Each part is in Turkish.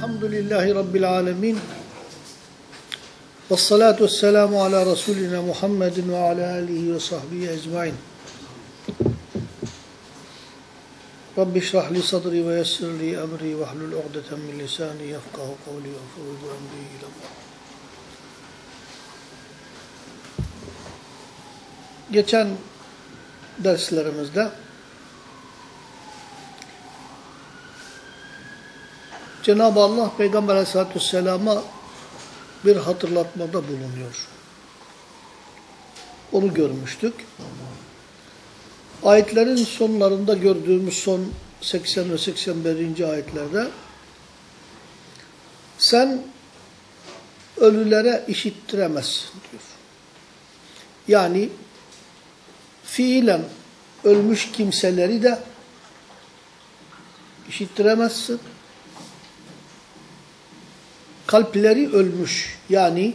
Elhamdülillahi Rabbil alemin. Ve salatu ve selamu ala Resulina Muhammedin ve ala alihi ve sahbihi ecmain. Rabbi şrah li sadri ve yessir li emri ve hlul uqdeten min lisani yefkahu kavli ve fuhudu emri ilallah. Geçen derslerimizde Cenab-ı Allah Peygamber Aleyhisselatü Vesselam'a bir hatırlatmada bulunuyor. Onu görmüştük. Ayetlerin sonlarında gördüğümüz son 80 ve 81. ayetlerde sen ölülere işittiremezsin diyor. Yani fiilen ölmüş kimseleri de işittiremezsin kalpleri ölmüş yani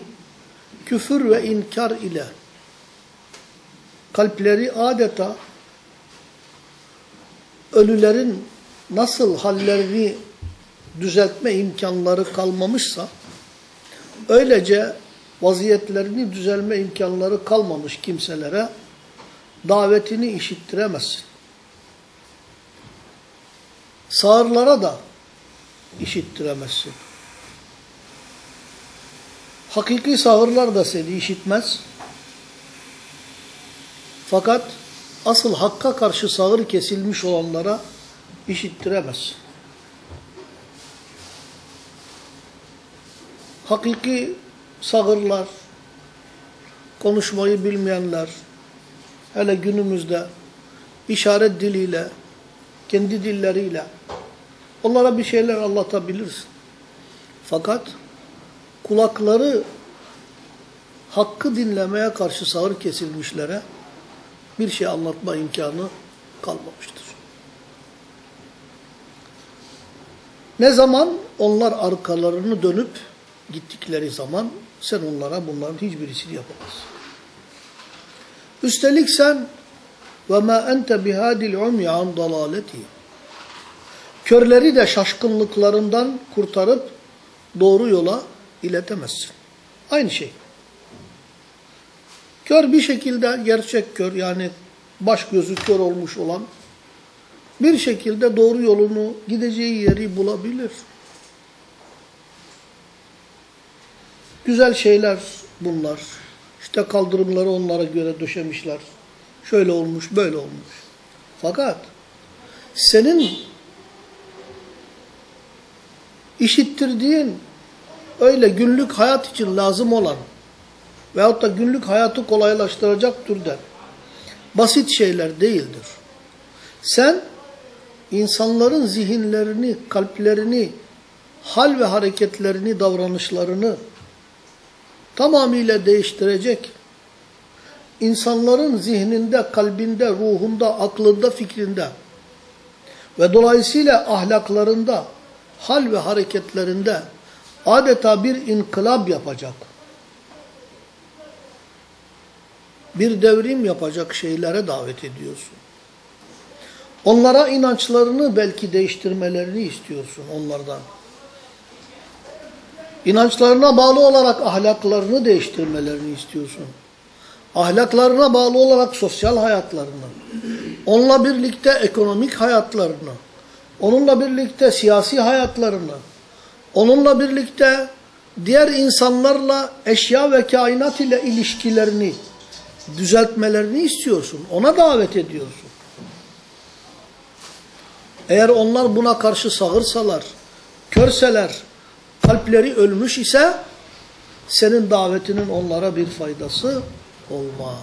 küfür ve inkar ile kalpleri adeta ölülerin nasıl hallerini düzeltme imkanları kalmamışsa öylece vaziyetlerini düzelme imkanları kalmamış kimselere davetini işittiremezsin. Sağırlara da işittiremezsin. Hakiki sağırlar da seni işitmez. Fakat asıl hakka karşı sağır kesilmiş olanlara işittiremez. Hakiki sağırlar, konuşmayı bilmeyenler, hele günümüzde işaret diliyle, kendi dilleriyle onlara bir şeyler anlatabilirsin. Fakat kulakları hakkı dinlemeye karşı sağır kesilmişlere bir şey anlatma imkanı kalmamıştır. Ne zaman onlar arkalarını dönüp gittikleri zaman sen onlara bunların hiçbirisini yapamazsın. Üstelik sen ve ma ente bihadil umya an körleri de şaşkınlıklarından kurtarıp doğru yola iletemezsin. Aynı şey. Kör bir şekilde gerçek kör yani baş gözü kör olmuş olan bir şekilde doğru yolunu gideceği yeri bulabilir. Güzel şeyler bunlar. İşte kaldırımları onlara göre döşemişler. Şöyle olmuş, böyle olmuş. Fakat senin işittirdiğin öyle günlük hayat için lazım olan veyahut da günlük hayatı kolaylaştıracak türden basit şeyler değildir. Sen insanların zihinlerini, kalplerini, hal ve hareketlerini, davranışlarını tamamıyla değiştirecek, insanların zihninde, kalbinde, ruhunda, aklında, fikrinde ve dolayısıyla ahlaklarında, hal ve hareketlerinde adeta bir inkılap yapacak, bir devrim yapacak şeylere davet ediyorsun. Onlara inançlarını belki değiştirmelerini istiyorsun onlardan. İnançlarına bağlı olarak ahlaklarını değiştirmelerini istiyorsun. Ahlaklarına bağlı olarak sosyal hayatlarını, onunla birlikte ekonomik hayatlarını, onunla birlikte siyasi hayatlarını, onunla birlikte diğer insanlarla eşya ve kainat ile ilişkilerini düzeltmelerini istiyorsun. Ona davet ediyorsun. Eğer onlar buna karşı sağırsalar, körseler, kalpleri ölmüş ise senin davetinin onlara bir faydası olmaz.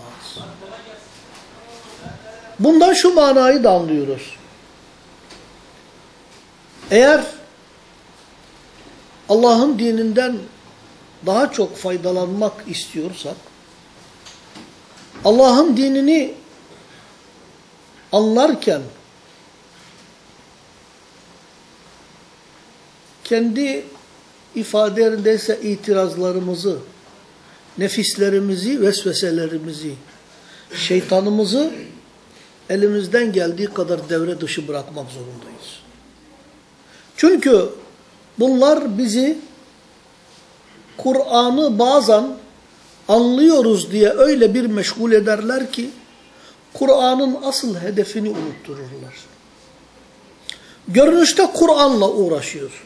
Bundan şu manayı da anlıyoruz. Eğer Allah'ın dininden daha çok faydalanmak istiyorsak, Allah'ın dinini anlarken kendi ifadelerindeyse itirazlarımızı, nefislerimizi, vesveselerimizi, şeytanımızı elimizden geldiği kadar devre dışı bırakmak zorundayız. Çünkü Bunlar bizi Kur'an'ı bazen anlıyoruz diye öyle bir meşgul ederler ki Kur'an'ın asıl hedefini unuttururlar. Görünüşte Kur'an'la uğraşıyor.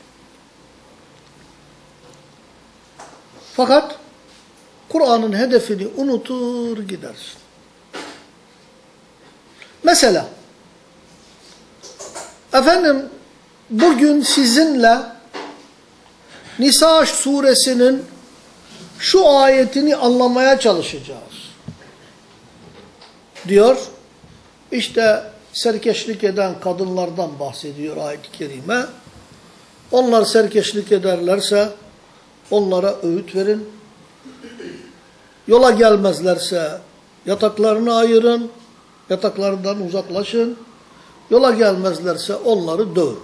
Fakat Kur'an'ın hedefini unutur gidersin. Mesela efendim bugün sizinle Nisa suresinin şu ayetini anlamaya çalışacağız. Diyor, işte serkeşlik eden kadınlardan bahsediyor ayet-i kerime. Onlar serkeşlik ederlerse onlara öğüt verin. Yola gelmezlerse yataklarını ayırın, yataklarından uzaklaşın. Yola gelmezlerse onları dövün.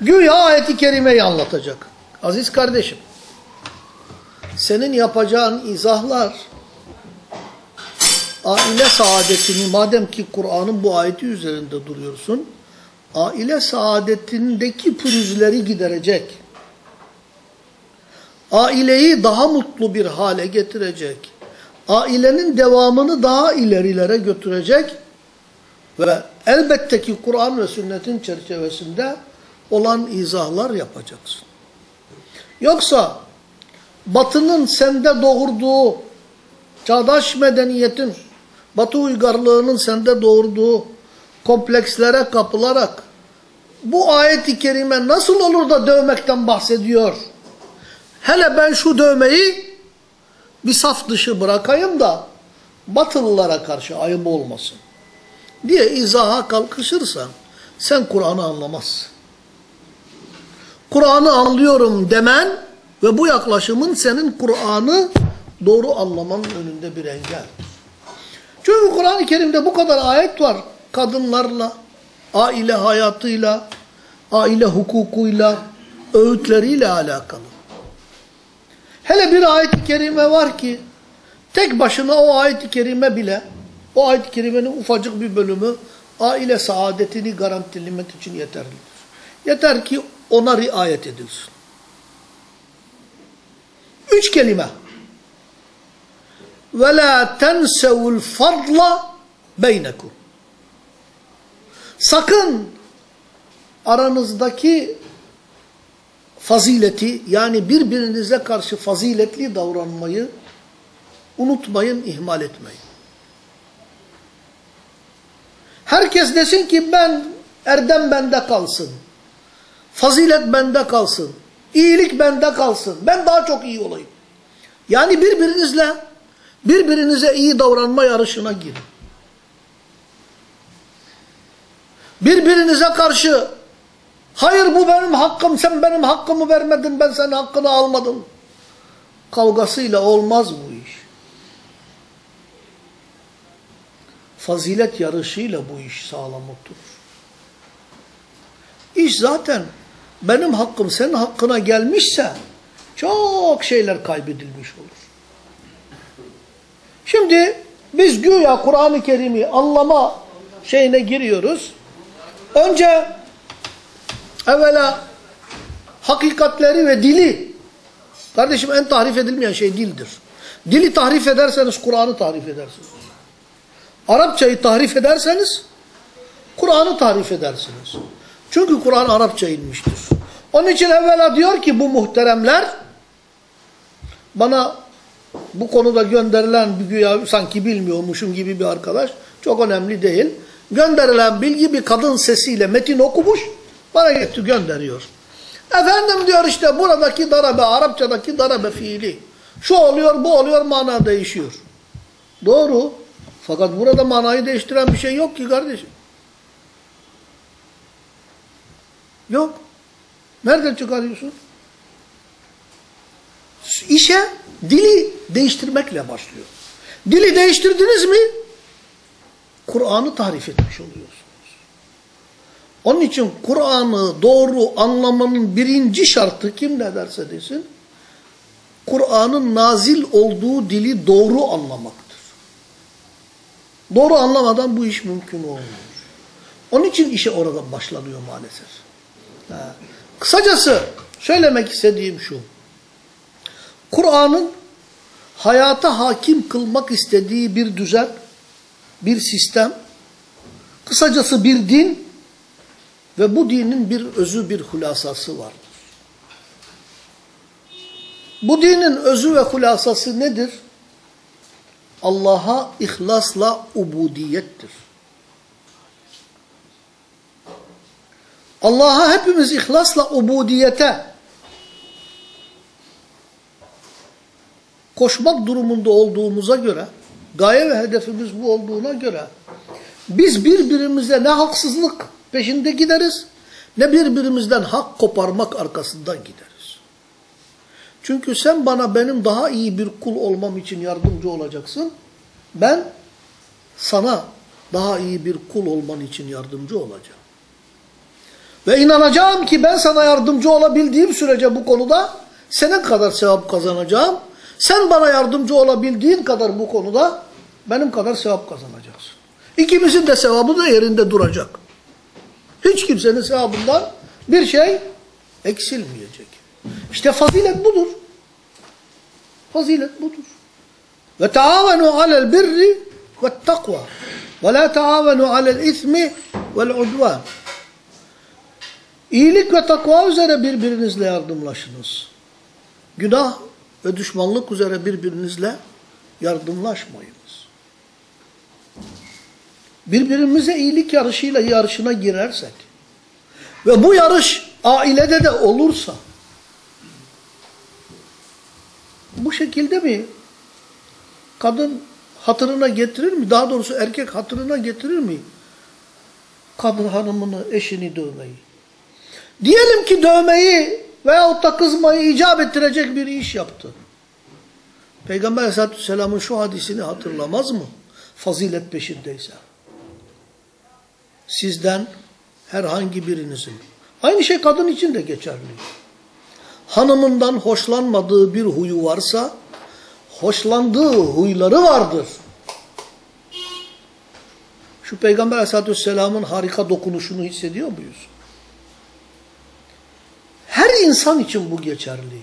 Güya ayet-i kerimeyi anlatacak. Aziz kardeşim, senin yapacağın izahlar, aile saadetini, madem ki Kur'an'ın bu ayeti üzerinde duruyorsun, aile saadetindeki pürüzleri giderecek, aileyi daha mutlu bir hale getirecek, ailenin devamını daha ilerilere götürecek ve elbette ki Kur'an ve sünnetin çerçevesinde olan izahlar yapacaksın. Yoksa batının sende doğurduğu, çağdaş medeniyetin, batı uygarlığının sende doğurduğu komplekslere kapılarak bu ayet-i kerime nasıl olur da dövmekten bahsediyor? Hele ben şu dövmeyi bir saf dışı bırakayım da batılılara karşı ayıp olmasın diye izaha kalkışırsan sen Kur'an'ı anlamazsın. Kur'an'ı anlıyorum demen ve bu yaklaşımın senin Kur'an'ı doğru anlamanın önünde bir engel. Çünkü Kur'an-ı Kerim'de bu kadar ayet var. Kadınlarla, aile hayatıyla, aile hukukuyla, öğütleriyle alakalı. Hele bir ayet-i kerime var ki, tek başına o ayet-i kerime bile, o ayet-i kerimenin ufacık bir bölümü, aile saadetini garantilemek için yeterlidir. Yeter ki ona riayet edilsin. Üç kelime. Ve la tensevul fadla beynekum. Sakın aranızdaki fazileti yani birbirinize karşı faziletli davranmayı unutmayın, ihmal etmeyin. Herkes desin ki ben erdem bende kalsın. Fazilet bende kalsın. İyilik bende kalsın. Ben daha çok iyi olayım. Yani birbirinizle birbirinize iyi davranma yarışına girin. Birbirinize karşı hayır bu benim hakkım sen benim hakkımı vermedin ben senin hakkını almadım. Kavgasıyla olmaz bu iş. Fazilet yarışıyla bu iş sağlam oturur. İş zaten benim hakkım senin hakkına gelmişse çok şeyler kaybedilmiş olur. Şimdi biz güya Kur'an-ı Kerim'i anlama şeyine giriyoruz. Önce evvela hakikatleri ve dili kardeşim en tahrif edilmeyen şey dildir. Dili tahrif ederseniz Kur'an'ı tahrif edersiniz. Arapçayı tahrif ederseniz Kur'an'ı tahrif edersiniz. Çünkü Kur'an Arapça inmiştir. Onun için evvela diyor ki bu muhteremler bana bu konuda gönderilen bir güya sanki bilmiyormuşum gibi bir arkadaş çok önemli değil. Gönderilen bilgi bir kadın sesiyle metin okumuş bana getti gönderiyor. Efendim diyor işte buradaki darabe Arapçadaki darabe fiili. Şu oluyor bu oluyor mana değişiyor. Doğru. Fakat burada manayı değiştiren bir şey yok ki kardeşim. Yok. Nereden çıkarıyorsun? İşe dili değiştirmekle başlıyor. Dili değiştirdiniz mi Kur'an'ı tahrif etmiş oluyorsunuz. Onun için Kur'an'ı doğru anlamanın birinci şartı kim ne derse desin Kur'an'ın nazil olduğu dili doğru anlamaktır. Doğru anlamadan bu iş mümkün olmuyor. Onun için işe oradan başlanıyor maalesef. Kısacası söylemek istediğim şu. Kur'an'ın hayata hakim kılmak istediği bir düzen, bir sistem, kısacası bir din ve bu dinin bir özü, bir hulasası vardır. Bu dinin özü ve hulasası nedir? Allah'a ihlasla ubudiyettir. Allah'a hepimiz ihlasla ubudiyete koşmak durumunda olduğumuza göre, gaye ve hedefimiz bu olduğuna göre, biz birbirimize ne haksızlık peşinde gideriz, ne birbirimizden hak koparmak arkasından gideriz. Çünkü sen bana benim daha iyi bir kul olmam için yardımcı olacaksın. Ben sana daha iyi bir kul olman için yardımcı olacağım. Ve inanacağım ki ben sana yardımcı olabildiğim sürece bu konuda senin kadar sevap kazanacağım. Sen bana yardımcı olabildiğin kadar bu konuda benim kadar sevap kazanacaksın. İkimizin de sevabı da yerinde duracak. Hiç kimsenin sevabından bir şey eksilmeyecek. İşte fazilet budur. Fazilet budur. Ve taavenu alel birri ve takva. Ve la taavenu alel ismi vel udvan. İyilik ve takva üzere birbirinizle yardımlaşınız. Günah ve düşmanlık üzere birbirinizle yardımlaşmayınız. Birbirimize iyilik yarışıyla yarışına girersek ve bu yarış ailede de olursa bu şekilde mi kadın hatırına getirir mi? Daha doğrusu erkek hatırına getirir mi? Kadın hanımını, eşini dövmeyi. Diyelim ki dövmeyi veyahut da kızmayı icap ettirecek bir iş yaptı. Peygamber aleyhissalatü vesselamın şu hadisini hatırlamaz mı? Fazilet peşindeyse. Sizden herhangi birinizin. Aynı şey kadın için de geçerli. Hanımından hoşlanmadığı bir huyu varsa, hoşlandığı huyları vardır. Şu Peygamber aleyhissalatü vesselamın harika dokunuşunu hissediyor muyuz? Her insan için bu geçerli.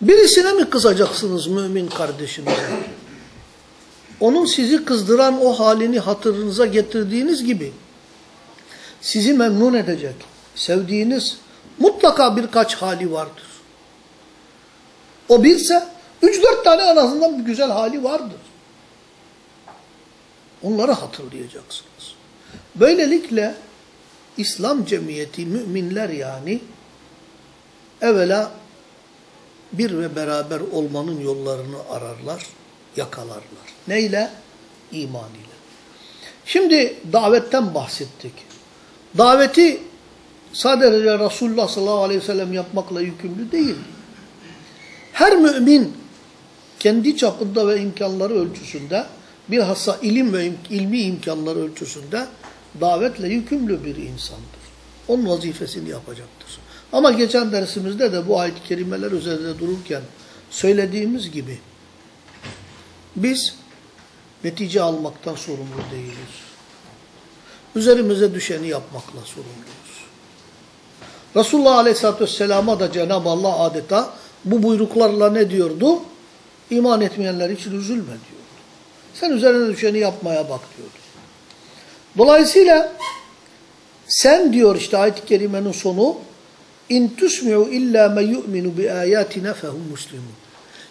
Birisine mi kızacaksınız mümin kardeşinize? Onun sizi kızdıran o halini hatırınıza getirdiğiniz gibi sizi memnun edecek, sevdiğiniz mutlaka birkaç hali vardır. O birse üç dört tane en azından bir güzel hali vardır. Onları hatırlayacaksınız. Böylelikle İslam cemiyeti, müminler yani evvela bir ve beraber olmanın yollarını ararlar, yakalarlar. Neyle? İman ile. Şimdi davetten bahsettik. Daveti sadece Resulullah sallallahu aleyhi ve sellem yapmakla yükümlü değil. Her mümin kendi çapında ve imkanları ölçüsünde bilhassa ilim ve ilmi imkanları ölçüsünde davetle yükümlü bir insandır. Onun vazifesini yapacaktır. Ama geçen dersimizde de bu ayet-i kerimeler üzerinde dururken söylediğimiz gibi biz netice almaktan sorumlu değiliz. Üzerimize düşeni yapmakla sorumluyuz. Resulullah Aleyhisselatü Vesselam'a da Cenab-ı Allah adeta bu buyruklarla ne diyordu? İman etmeyenler için üzülme diyordu. Sen üzerine düşeni yapmaya bak diyordu. Dolayısıyla sen diyor işte ayet-i kerimenin sonu İn tusmi'u illa me yu'minu bi ayatina fehum muslimun.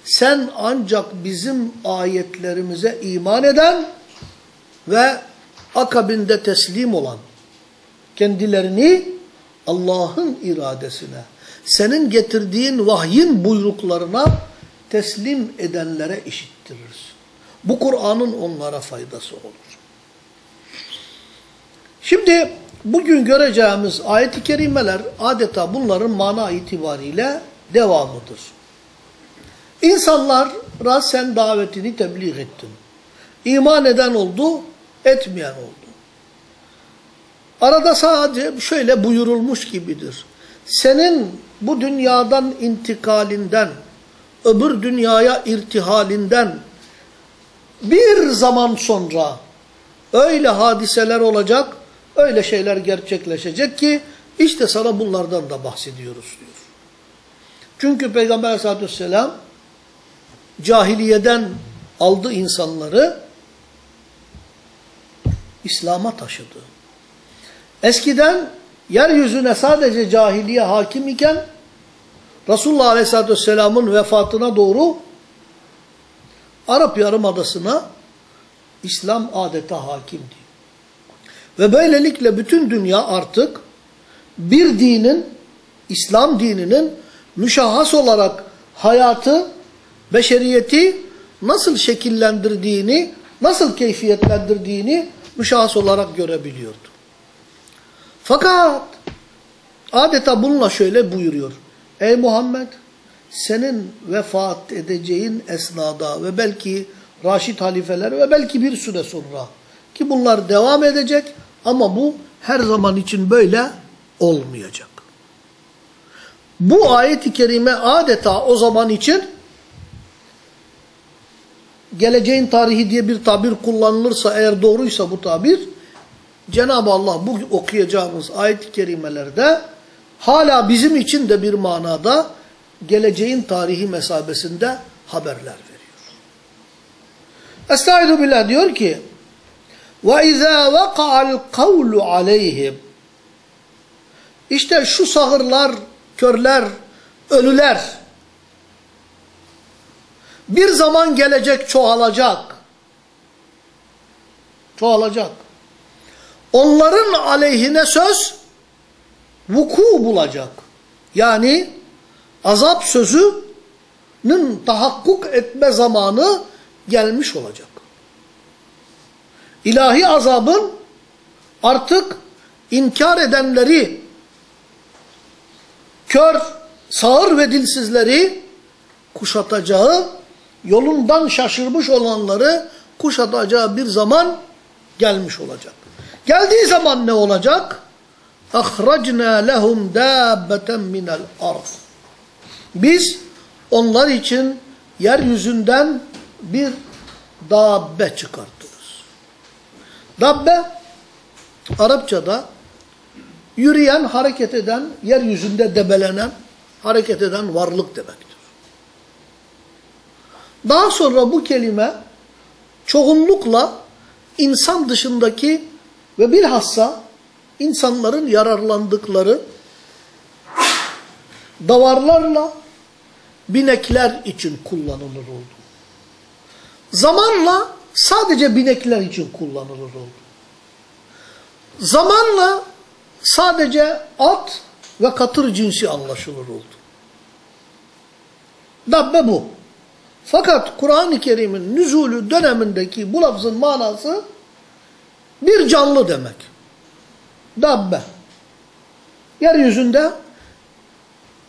Sen ancak bizim ayetlerimize iman eden ve akabinde teslim olan kendilerini Allah'ın iradesine, senin getirdiğin vahyin buyruklarına teslim edenlere işittiririz. Bu Kur'an'ın onlara faydası olur. Şimdi bugün göreceğimiz ayet-i kerimeler adeta bunların mana itibariyle devamıdır. İnsanlara sen davetini tebliğ ettin. İman eden oldu, etmeyen oldu. Arada sadece şöyle buyurulmuş gibidir. Senin bu dünyadan intikalinden, öbür dünyaya irtihalinden bir zaman sonra öyle hadiseler olacak, öyle şeyler gerçekleşecek ki İşte sana bunlardan da bahsediyoruz diyor. Çünkü Peygamber aleyhissalatü vesselam cahiliyeden aldı insanları İslam'a taşıdı. Eskiden yeryüzüne sadece cahiliye hakim iken Resulullah Aleyhisselatü Vesselam'ın vefatına doğru Arap Yarımadası'na İslam adeta hakimdi. Ve böylelikle bütün dünya artık bir dinin, İslam dininin müşahhas olarak hayatı, beşeriyeti nasıl şekillendirdiğini, nasıl keyfiyetlendirdiğini müşahhas olarak görebiliyordu. Fakat adeta bununla şöyle buyuruyor. Ey Muhammed senin vefat edeceğin esnada ve belki Raşid halifeler ve belki bir süre sonra ki bunlar devam edecek ama bu her zaman için böyle olmayacak. Bu ayet-i kerime adeta o zaman için geleceğin tarihi diye bir tabir kullanılırsa eğer doğruysa bu tabir Cenab-ı Allah bu okuyacağımız ayet-i kerimelerde hala bizim için de bir manada geleceğin tarihi mesabesinde haberler veriyor. Estaizu billah diyor ki وَاِذَا وَقَعَ الْقَوْلُ عَلَيْهِمْ İşte şu sağırlar, körler, ölüler bir zaman gelecek çoğalacak. Çoğalacak. Onların aleyhine söz vuku bulacak. Yani azap sözünün tahakkuk etme zamanı gelmiş olacak. İlahi azabın artık inkar edenleri, kör, sağır ve dilsizleri kuşatacağı, yolundan şaşırmış olanları kuşatacağı bir zaman gelmiş olacak. Geldiği zaman ne olacak? اَخْرَجْنَا لَهُمْ دَابَّةً مِنَ الْأَرْضِ Biz onlar için yeryüzünden bir dabbe çıkartırız. Dabbe, Arapçada yürüyen, hareket eden, yeryüzünde debelenen, hareket eden varlık demektir. Daha sonra bu kelime çoğunlukla insan dışındaki ve bilhassa insanların yararlandıkları davarlarla binekler için kullanılır oldu. Zamanla sadece binekler için kullanılır oldu. Zamanla sadece at ve katır cinsi anlaşılır oldu. Dabbe bu. Fakat Kur'an-ı Kerim'in nüzulü dönemindeki bu lafzın manası bir canlı demek. Dabbe. Yeryüzünde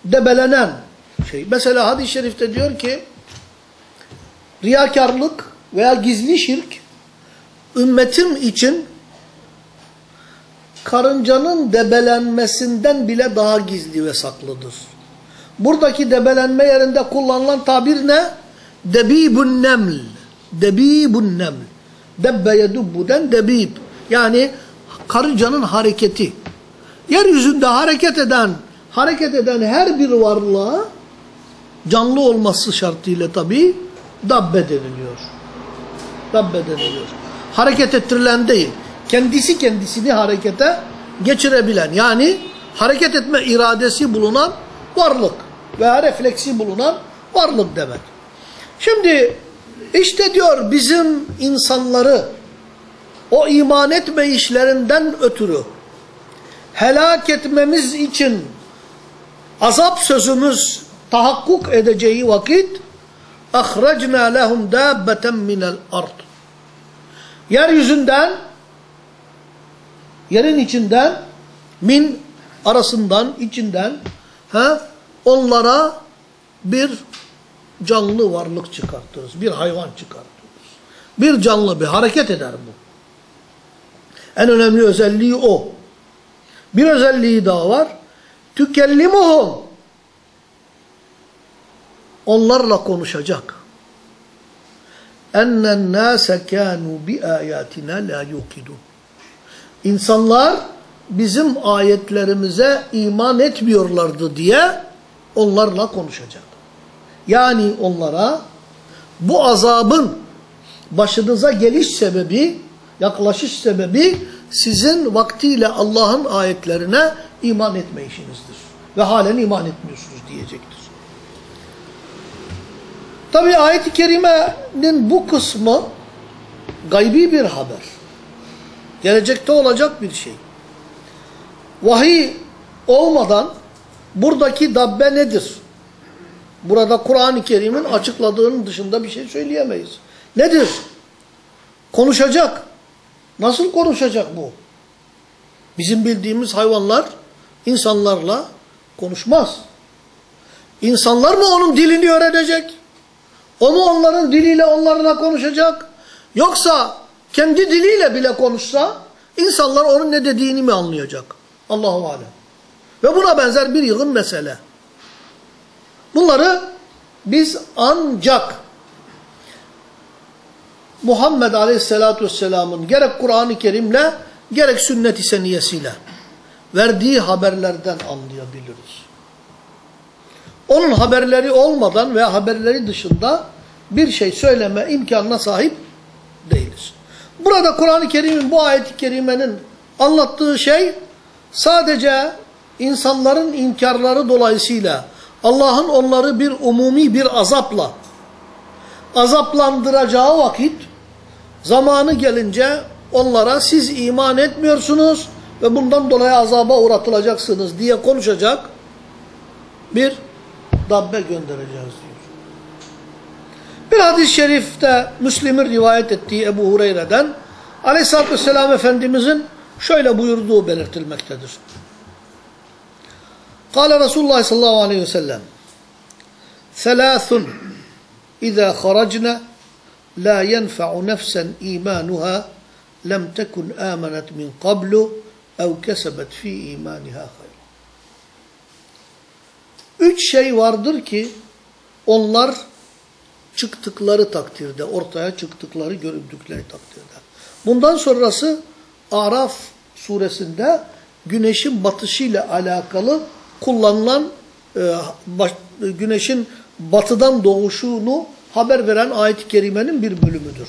debelenen şey. Mesela hadis-i şerifte diyor ki riyakarlık veya gizli şirk ümmetim için karıncanın debelenmesinden bile daha gizli ve saklıdır. Buradaki debelenme yerinde kullanılan tabir ne? Debibun neml. Debibun neml. Debbe yedubbu'den debib. Yani karıncanın hareketi. Yeryüzünde hareket eden, hareket eden her bir varlığa canlı olması şartıyla tabi dabbe deniliyor. Dabbe deniliyor. Hareket ettirilen değil. Kendisi kendisini harekete geçirebilen yani hareket etme iradesi bulunan varlık veya refleksi bulunan varlık demek. Şimdi işte diyor bizim insanları o iman etme işlerinden ötürü helak etmemiz için azap sözümüz tahakkuk edeceği vakit اَخْرَجْنَا لَهُمْ دَابَّةً مِنَ الْأَرْضِ Yeryüzünden yerin içinden min arasından içinden ha, onlara bir canlı varlık çıkartırız. Bir hayvan çıkartırız. Bir canlı bir hareket eder bu. En önemli özelliği o. Bir özelliği daha var. Tükellimuhum. Onlarla konuşacak. Ennen nâse kânû bi âyâtinâ lâ yukidûn. İnsanlar bizim ayetlerimize iman etmiyorlardı diye onlarla konuşacak. Yani onlara bu azabın başınıza geliş sebebi, yaklaşış sebebi sizin vaktiyle Allah'ın ayetlerine iman etmeyişinizdir. Ve halen iman etmiyorsunuz diyecektir. Tabi ayet-i kerimenin bu kısmı gaybi bir haber. Gelecekte olacak bir şey. Vahiy olmadan buradaki dabbe nedir? Burada Kur'an-ı Kerim'in açıkladığının dışında bir şey söyleyemeyiz. Nedir? Konuşacak. Nasıl konuşacak bu? Bizim bildiğimiz hayvanlar insanlarla konuşmaz. İnsanlar mı onun dilini öğrenecek? O mu onların diliyle onlarla konuşacak? Yoksa kendi diliyle bile konuşsa insanlar onun ne dediğini mi anlayacak? Allahu alem. Ve buna benzer bir yığın mesele. Bunları biz ancak Muhammed Aleyhisselatü Vesselam'ın gerek Kur'an-ı Kerim'le gerek sünnet-i seniyesiyle verdiği haberlerden anlayabiliriz. Onun haberleri olmadan veya haberleri dışında bir şey söyleme imkanına sahip değiliz. Burada Kur'an-ı Kerim'in bu ayet-i kerimenin anlattığı şey sadece insanların inkarları dolayısıyla Allah'ın onları bir umumi bir azapla azaplandıracağı vakit zamanı gelince onlara siz iman etmiyorsunuz ve bundan dolayı azaba uğratılacaksınız diye konuşacak bir dabbe göndereceğiz diyor. Bir hadis-i şerifte Müslim'in rivayet ettiği Ebu Hureyre'den Aleyhisselatü Vesselam Efendimizin şöyle buyurduğu belirtilmektedir. Kale Resulullah sallallahu aleyhi ve sellem Selâthun İzâ haracna la yenfa'u nefsen imanuha lem tekun âmenet min qablu ev kesebet fi imaniha. Üç şey vardır ki onlar çıktıkları takdirde, ortaya çıktıkları göründükleri takdirde. Bundan sonrası Araf suresinde güneşin batışıyla alakalı kullanılan e, baş, güneşin batıdan doğuşunu haber veren ayet-i kerimenin bir bölümüdür.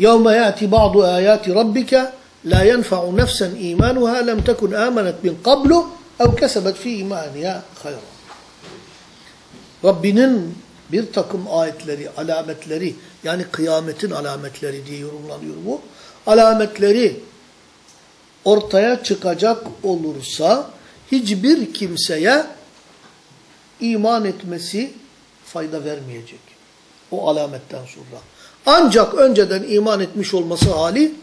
يَوْمَ يَأْتِ بَعْضُ آيَاتِ رَبِّكَ لَا يَنْفَعُ نَفْسًا إِيمَانُهَا لَمْ تَكُنْ آمَنَتْ مِنْ قَبْلُ ev kesebet fi imaniye hayran. Rabbinin bir takım ayetleri, alametleri yani kıyametin alametleri diye yorumlanıyor bu. Alametleri ortaya çıkacak olursa hiçbir kimseye iman etmesi fayda vermeyecek. O alametten sonra. Ancak önceden iman etmiş olması hali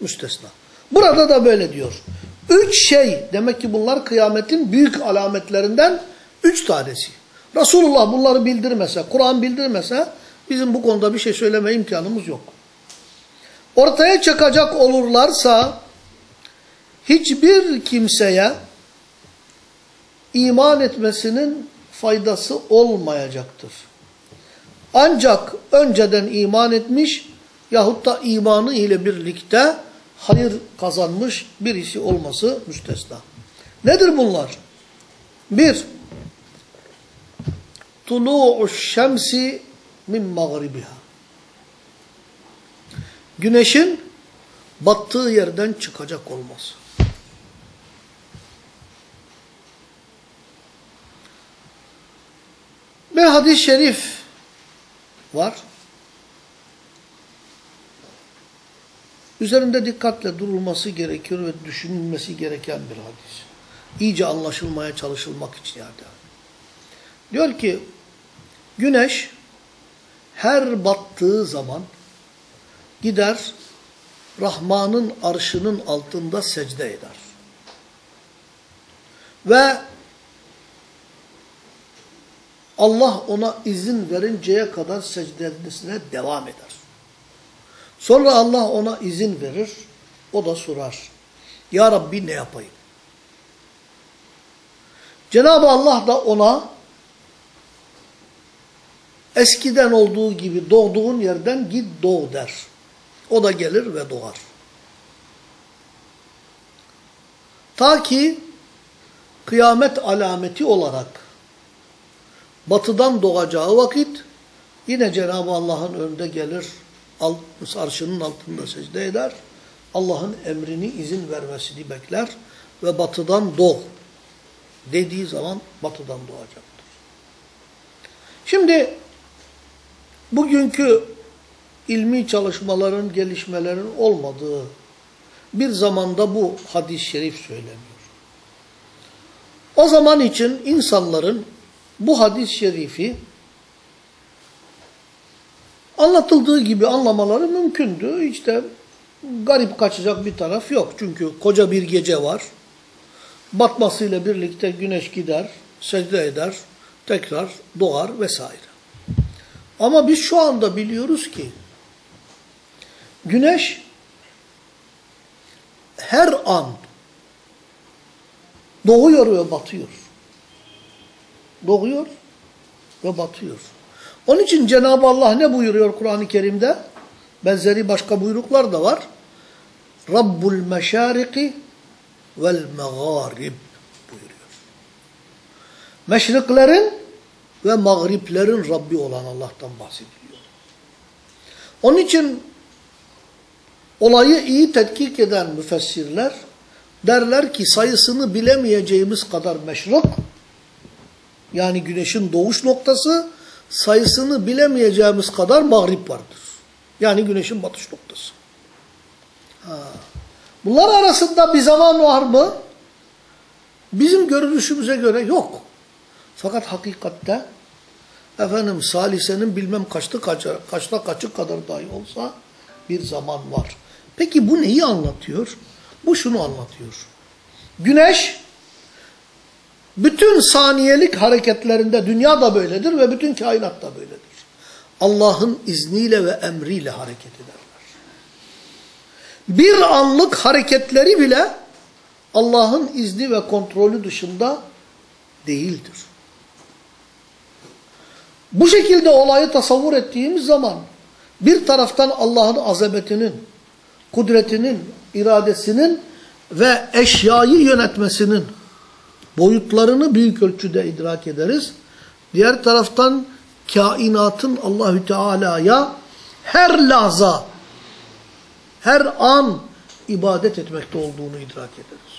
müstesna. Burada da böyle diyor. Üç şey, demek ki bunlar kıyametin büyük alametlerinden üç tanesi. Resulullah bunları bildirmese, Kur'an bildirmese bizim bu konuda bir şey söyleme imkanımız yok. Ortaya çıkacak olurlarsa hiçbir kimseye iman etmesinin faydası olmayacaktır. Ancak önceden iman etmiş yahut da imanı ile birlikte hayır kazanmış birisi olması müstesna. Nedir bunlar? Bir, tulu'u şemsi min mağribiha. Güneşin battığı yerden çıkacak olması. Bir hadis-i şerif var. Üzerinde dikkatle durulması gerekiyor ve düşünülmesi gereken bir hadis. İyice anlaşılmaya çalışılmak için yani. Diyor ki, güneş her battığı zaman gider Rahman'ın arşının altında secde eder. Ve Allah ona izin verinceye kadar secdesine devam eder. Sonra Allah ona izin verir, o da sorar. Ya Rabbi ne yapayım? Cenab-ı Allah da ona eskiden olduğu gibi doğduğun yerden git doğ der. O da gelir ve doğar. Ta ki kıyamet alameti olarak batıdan doğacağı vakit yine Cenab-ı Allah'ın önünde gelir, alt, arşının altında secde eder. Allah'ın emrini izin vermesini bekler ve batıdan doğ dediği zaman batıdan doğacaktır. Şimdi bugünkü ilmi çalışmaların, gelişmelerin olmadığı bir zamanda bu hadis-i şerif söyleniyor. O zaman için insanların bu hadis-i şerifi anlatıldığı gibi anlamaları mümkündü. İşte garip kaçacak bir taraf yok. Çünkü koca bir gece var. Batmasıyla birlikte güneş gider, secde eder, tekrar doğar vesaire. Ama biz şu anda biliyoruz ki güneş her an doğuyor ve batıyor. Doğuyor ve batıyor. Onun için Cenab-ı Allah ne buyuruyor Kur'an-ı Kerim'de? Benzeri başka buyruklar da var. Rabbul meşariki vel megarib buyuruyor. Meşriklerin ve mağriplerin Rabbi olan Allah'tan bahsediliyor. Onun için olayı iyi tetkik eden müfessirler derler ki sayısını bilemeyeceğimiz kadar meşrik yani güneşin doğuş noktası sayısını bilemeyeceğimiz kadar mağrip vardır. Yani güneşin batış noktası. Ha. Bunlar arasında bir zaman var mı? Bizim görünüşümüze göre yok. Fakat hakikatte efendim salisenin bilmem kaçta kaçı, kaçta kaçı kadar dahi olsa bir zaman var. Peki bu neyi anlatıyor? Bu şunu anlatıyor. Güneş bütün saniyelik hareketlerinde dünya da böyledir ve bütün kainat da böyledir. Allah'ın izniyle ve emriyle hareket ederler. Bir anlık hareketleri bile Allah'ın izni ve kontrolü dışında değildir. Bu şekilde olayı tasavvur ettiğimiz zaman bir taraftan Allah'ın azametinin, kudretinin, iradesinin ve eşyayı yönetmesinin boyutlarını büyük ölçüde idrak ederiz. Diğer taraftan kainatın Allahü Teala'ya her laza, her an ibadet etmekte olduğunu idrak ederiz.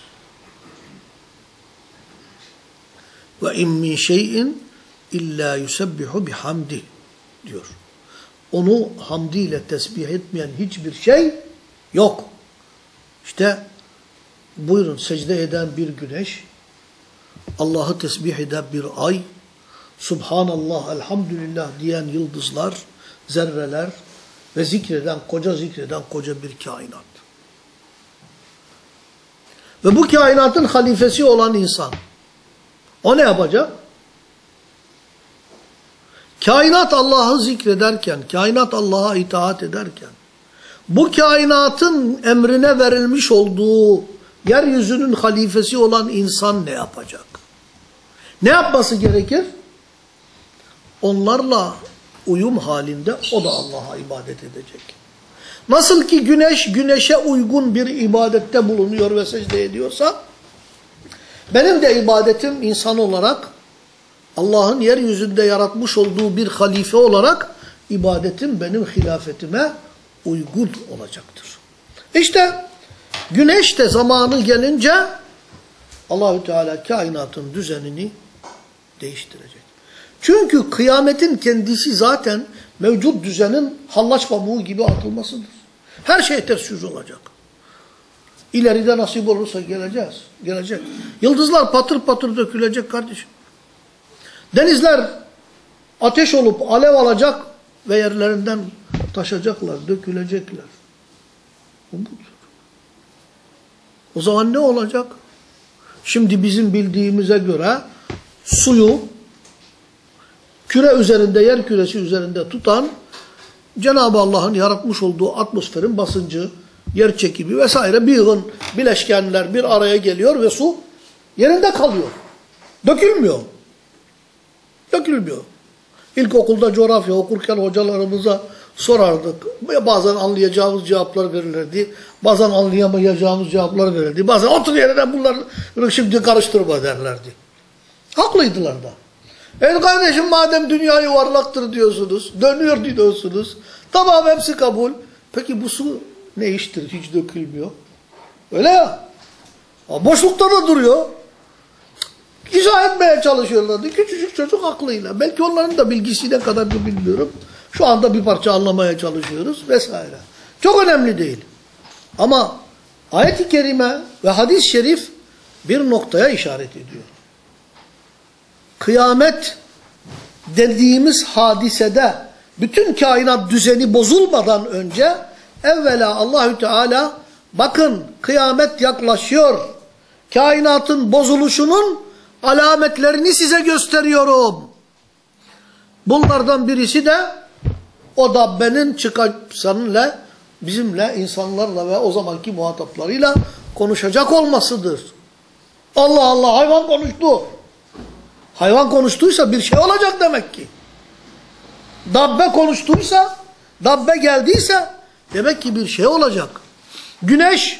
Ve in şeyin illa yusebbihu bihamdi diyor. Onu hamdiyle tesbih etmeyen hiçbir şey yok. İşte buyurun secde eden bir güneş, Allah'ı tesbih eden bir ay, Subhanallah, Elhamdülillah diyen yıldızlar, zerreler ve zikreden, koca zikreden koca bir kainat. Ve bu kainatın halifesi olan insan, o ne yapacak? Kainat Allah'ı zikrederken, kainat Allah'a itaat ederken, bu kainatın emrine verilmiş olduğu yeryüzünün halifesi olan insan ne yapacak? Ne yapması gerekir? Onlarla uyum halinde o da Allah'a ibadet edecek. Nasıl ki güneş güneşe uygun bir ibadette bulunuyor ve secde ediyorsa, benim de ibadetim insan olarak Allah'ın yeryüzünde yaratmış olduğu bir halife olarak ibadetim benim hilafetime uygun olacaktır. İşte güneş de zamanı gelince Allahü Teala kainatın düzenini değiştirecek. Çünkü kıyametin kendisi zaten mevcut düzenin hallaç pamuğu gibi atılmasıdır. Her şey ters yüz olacak. İleride nasip olursa geleceğiz. Gelecek. Yıldızlar patır patır dökülecek kardeşim. Denizler ateş olup alev alacak ve yerlerinden taşacaklar, dökülecekler. O budur. O zaman ne olacak? Şimdi bizim bildiğimize göre suyu küre üzerinde, yer küresi üzerinde tutan Cenab-ı Allah'ın yaratmış olduğu atmosferin basıncı, yer çekimi vesaire bir yığın bileşkenler bir araya geliyor ve su yerinde kalıyor. Dökülmüyor. Dökülmüyor. İlkokulda coğrafya okurken hocalarımıza sorardık. Bazen anlayacağımız cevaplar verirlerdi. Bazen anlayamayacağımız cevaplar verirdi. Bazen otur yerine bunları şimdi karıştırma derlerdi. Haklıydılar da. Evet kardeşim madem dünya yuvarlaktır diyorsunuz, dönüyor diyorsunuz. Tamam hepsi kabul. Peki bu su ne iştir? Hiç dökülmüyor. Öyle ya. Ama boşlukta da duruyor. İzah etmeye çalışıyorlardı. Küçücük çocuk aklıyla. Belki onların da bilgisi ne kadardır bilmiyorum. Şu anda bir parça anlamaya çalışıyoruz vesaire. Çok önemli değil. Ama ayet-i kerime ve hadis-i şerif bir noktaya işaret ediyor. Kıyamet dediğimiz hadisede bütün kainat düzeni bozulmadan önce evvela Allahü Teala bakın kıyamet yaklaşıyor. Kainatın bozuluşunun alametlerini size gösteriyorum. Bunlardan birisi de o dabbenin çıkıp seninle, bizimle, insanlarla ve o zamanki muhataplarıyla konuşacak olmasıdır. Allah Allah hayvan konuştu. Hayvan konuştuysa bir şey olacak demek ki. Dabbe konuştuysa, dabbe geldiyse demek ki bir şey olacak. Güneş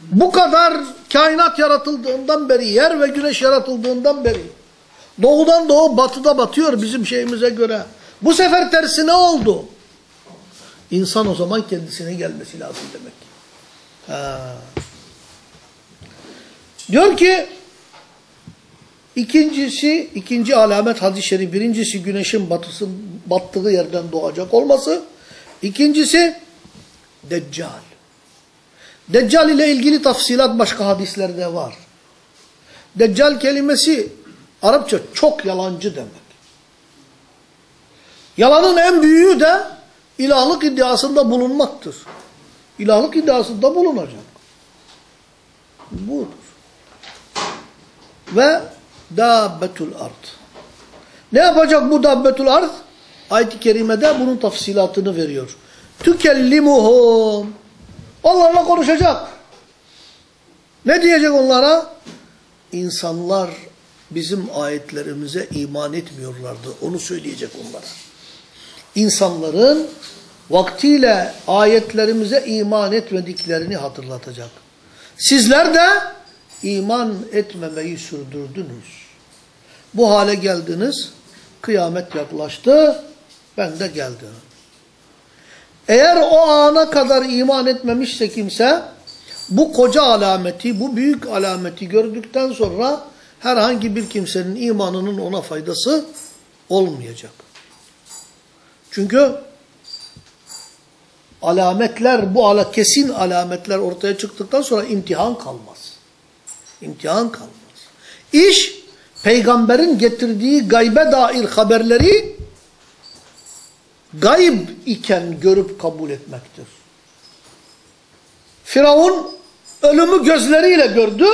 bu kadar kainat yaratıldığından beri, yer ve güneş yaratıldığından beri doğudan doğu batıda batıyor bizim şeyimize göre. Bu sefer tersi ne oldu? İnsan o zaman kendisine gelmesi lazım demek. Ha. Diyor ki ikincisi, ikinci alamet hadis-i şerif, birincisi güneşin batısı, battığı yerden doğacak olması. İkincisi Deccal. Deccal ile ilgili tafsilat başka hadislerde var. Deccal kelimesi Arapça çok yalancı demek. Yalanın en büyüğü de ilahlık iddiasında bulunmaktır. İlahlık iddiasında bulunacak. Budur. Ve dabbetul ard. Ne yapacak bu dabbetul ard? Ayet-i kerimede bunun tafsilatını veriyor. Tükellimuhum. Onlarla konuşacak. Ne diyecek onlara? İnsanlar bizim ayetlerimize iman etmiyorlardı. Onu söyleyecek onlara. İnsanların vaktiyle ayetlerimize iman etmediklerini hatırlatacak. Sizler de iman etmemeyi sürdürdünüz. Bu hale geldiniz. Kıyamet yaklaştı. Ben de geldim. Eğer o ana kadar iman etmemişse kimse bu koca alameti, bu büyük alameti gördükten sonra herhangi bir kimsenin imanının ona faydası olmayacak. Çünkü alametler, bu ala kesin alametler ortaya çıktıktan sonra imtihan kalmaz. İmtihan kalmaz. İş, peygamberin getirdiği gaybe dair haberleri gayb iken görüp kabul etmektir. Firavun ölümü gözleriyle gördü.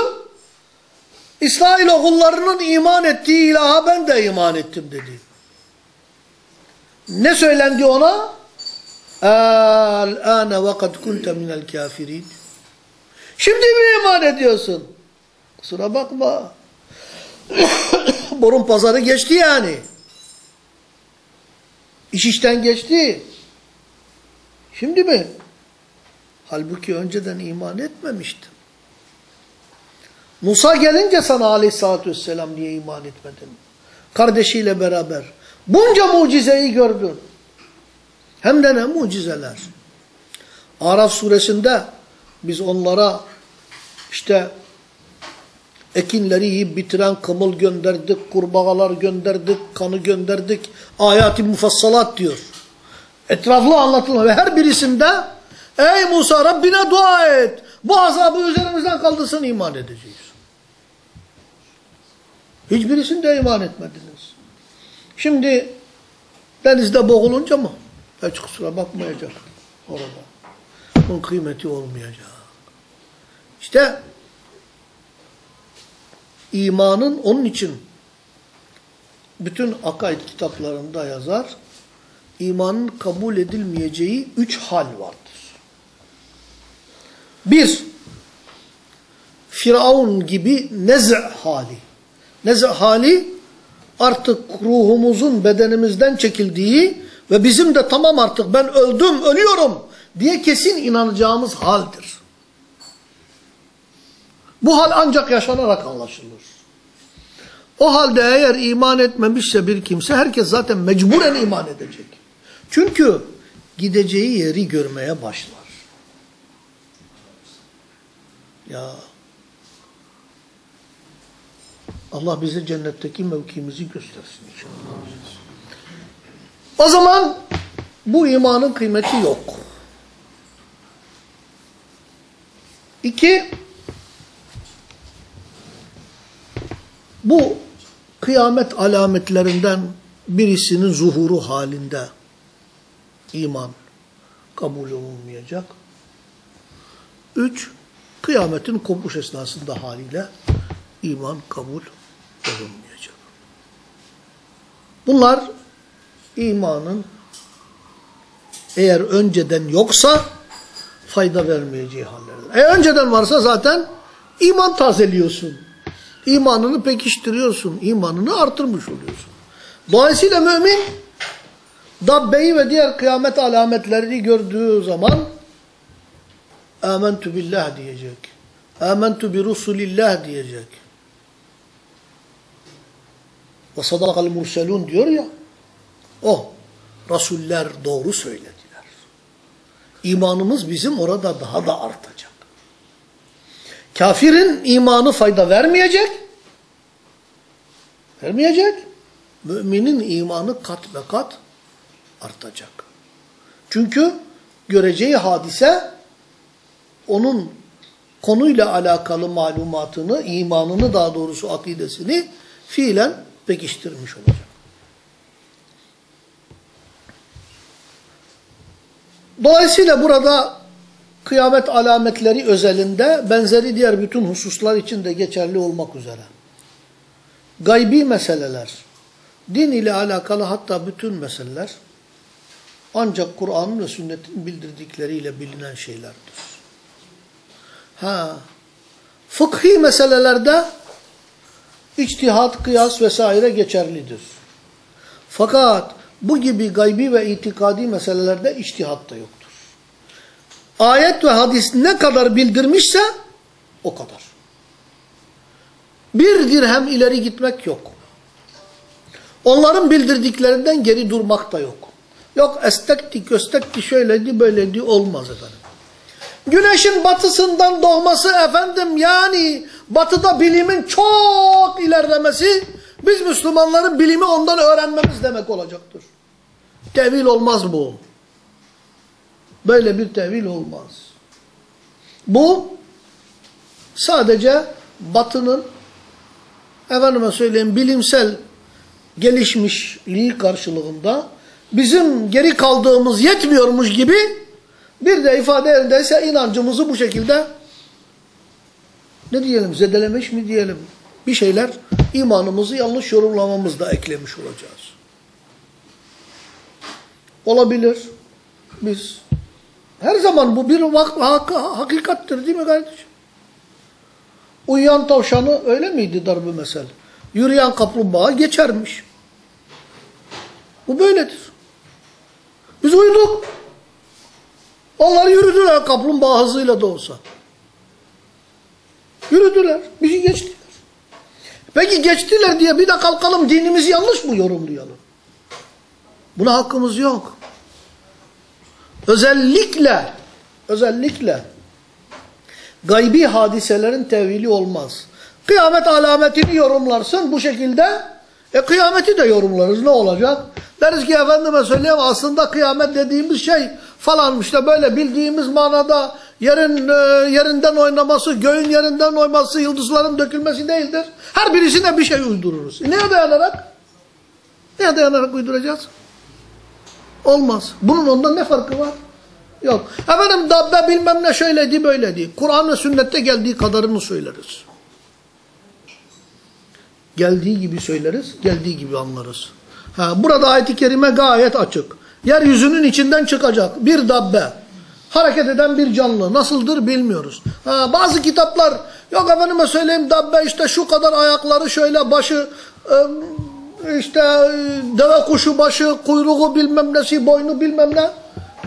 İsrail oğullarının iman ettiği ilaha ben de iman ettim dedi. Ne söylendi ona? El-âne ve kad minel kâfirîn. Şimdi mi iman ediyorsun? Kusura bakma. Borun pazarı geçti yani. İş işten geçti. Şimdi mi? Halbuki önceden iman etmemiştim. Musa gelince sana aleyhissalatü vesselam niye iman etmedin? Kardeşiyle beraber. Bunca mucizeyi gördün. Hem de ne mucizeler. Araf suresinde biz onlara işte ekinleri yiyip bitiren kımıl gönderdik, kurbağalar gönderdik, kanı gönderdik. Ayat-ı mufassalat diyor. Etraflı anlatılma ve her birisinde ey Musa Rabbine dua et. Bu azabı üzerimizden kaldırsın iman edeceğiz. Hiçbirisinde iman etmediniz. Şimdi denizde boğulunca mı? Hiç kusura bakmayacak orada. Bunun kıymeti olmayacak. İşte imanın onun için bütün akaid kitaplarında yazar imanın kabul edilmeyeceği üç hal vardır. Bir, Firavun gibi nez' hali. Nez' hali artık ruhumuzun bedenimizden çekildiği, ve bizim de tamam artık ben öldüm, ölüyorum diye kesin inanacağımız haldir. Bu hal ancak yaşanarak anlaşılır. O halde eğer iman etmemişse bir kimse herkes zaten mecburen iman edecek. Çünkü gideceği yeri görmeye başlar. Ya Allah bize cennetteki mevkimizi göstersin inşallah. O zaman bu imanın kıymeti yok. İki, bu kıyamet alametlerinden birisinin zuhuru halinde iman kabul olunmayacak. Üç, kıyametin kopuş esnasında haliyle iman kabul olunmayacak. Bunlar imanın eğer önceden yoksa fayda vermeyeceği hallerdir. Eğer önceden varsa zaten iman tazeliyorsun. İmanını pekiştiriyorsun. imanını artırmış oluyorsun. Dolayısıyla mümin Dabbe'yi ve diğer kıyamet alametlerini gördüğü zaman Âmentü billah diyecek. Âmentü bi rusulillah diyecek. Ve sadakal murselun diyor ya. O. Rasuller doğru söylediler. İmanımız bizim orada daha da artacak. Kafirin imanı fayda vermeyecek. Vermeyecek. Müminin imanı kat ve kat artacak. Çünkü göreceği hadise onun konuyla alakalı malumatını, imanını daha doğrusu akidesini fiilen pekiştirmiş olacak. Dolayısıyla burada kıyamet alametleri özelinde benzeri diğer bütün hususlar için de geçerli olmak üzere. Gaybi meseleler, din ile alakalı hatta bütün meseleler ancak Kur'an'ın ve sünnetin bildirdikleriyle bilinen şeylerdir. Ha, fıkhi meselelerde içtihat, kıyas vesaire geçerlidir. Fakat bu gibi gaybi ve itikadi meselelerde içtihat da yoktur. Ayet ve hadis ne kadar bildirmişse o kadar. Bir dirhem ileri gitmek yok. Onların bildirdiklerinden geri durmak da yok. Yok estekti, köstekti, şöyleydi, böyleydi olmaz efendim. Güneşin batısından doğması efendim yani batıda bilimin çok ilerlemesi biz Müslümanların bilimi ondan öğrenmemiz demek olacaktır. Tevil olmaz bu. Böyle bir tevil olmaz. Bu sadece batının efendime söyleyeyim bilimsel gelişmişliği karşılığında bizim geri kaldığımız yetmiyormuş gibi bir de ifade yerindeyse inancımızı bu şekilde ne diyelim zedelemiş mi diyelim bir şeyler imanımızı yanlış yorumlamamız da eklemiş olacağız. Olabilir. Biz her zaman bu bir vak hak hakikattir değil mi kardeşim? Uyuyan tavşanı öyle miydi darbe mesel? Yürüyen kaplumbağa geçermiş. Bu böyledir. Biz uyuduk. Onlar yürüdüler kaplumbağa hızıyla da olsa. Yürüdüler. Bizi geçtiler. Peki geçtiler diye bir de kalkalım dinimizi yanlış mı yorumlayalım? Buna hakkımız yok. Özellikle özellikle gaybi hadiselerin tevili olmaz. Kıyamet alametini yorumlarsın bu şekilde. E kıyameti de yorumlarız ne olacak? Deriz ki efendime söyleyeyim aslında kıyamet dediğimiz şey falan işte böyle bildiğimiz manada yerin e, yerinden oynaması, göğün yerinden oyması, yıldızların dökülmesi değildir. Her birisine bir şey uydururuz. Neye dayanarak? Neye dayanarak uyduracağız? Olmaz. Bunun ondan ne farkı var? Yok. Efendim dabbe bilmem ne şöyledi böyledi. Kur'an ve sünnette geldiği kadarını söyleriz. Geldiği gibi söyleriz, geldiği gibi anlarız. Ha, burada ayet-i kerime gayet açık. Yeryüzünün içinden çıkacak bir dabbe. Hareket eden bir canlı. Nasıldır bilmiyoruz. Ha, bazı kitaplar yok efendime söyleyeyim dabbe işte şu kadar ayakları şöyle başı e, işte e, deve kuşu başı, kuyruğu bilmem nesi, boynu bilmem ne.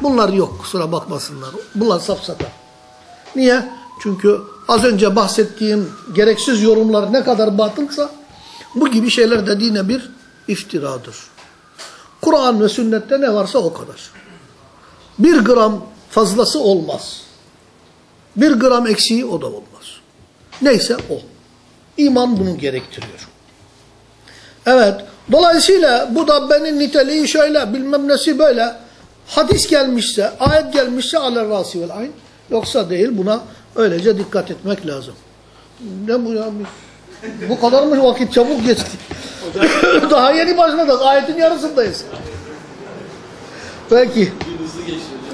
Bunlar yok kusura bakmasınlar. Bunlar safsata. Niye? Çünkü az önce bahsettiğim gereksiz yorumlar ne kadar batılsa bu gibi şeyler de dine bir iftiradır. Kur'an ve sünnette ne varsa o kadar. Bir gram fazlası olmaz. Bir gram eksiği o da olmaz. Neyse o. İman bunu gerektiriyor. Evet. Dolayısıyla bu dabbenin niteliği şöyle bilmem nesi böyle. Hadis gelmişse, ayet gelmişse alel rasi vel ayn. Yoksa değil buna öylece dikkat etmek lazım. Ne bu ya? Bu kadar mı vakit çabuk geçti? Daha yeni başladık. Ayetin yarısındayız. Peki.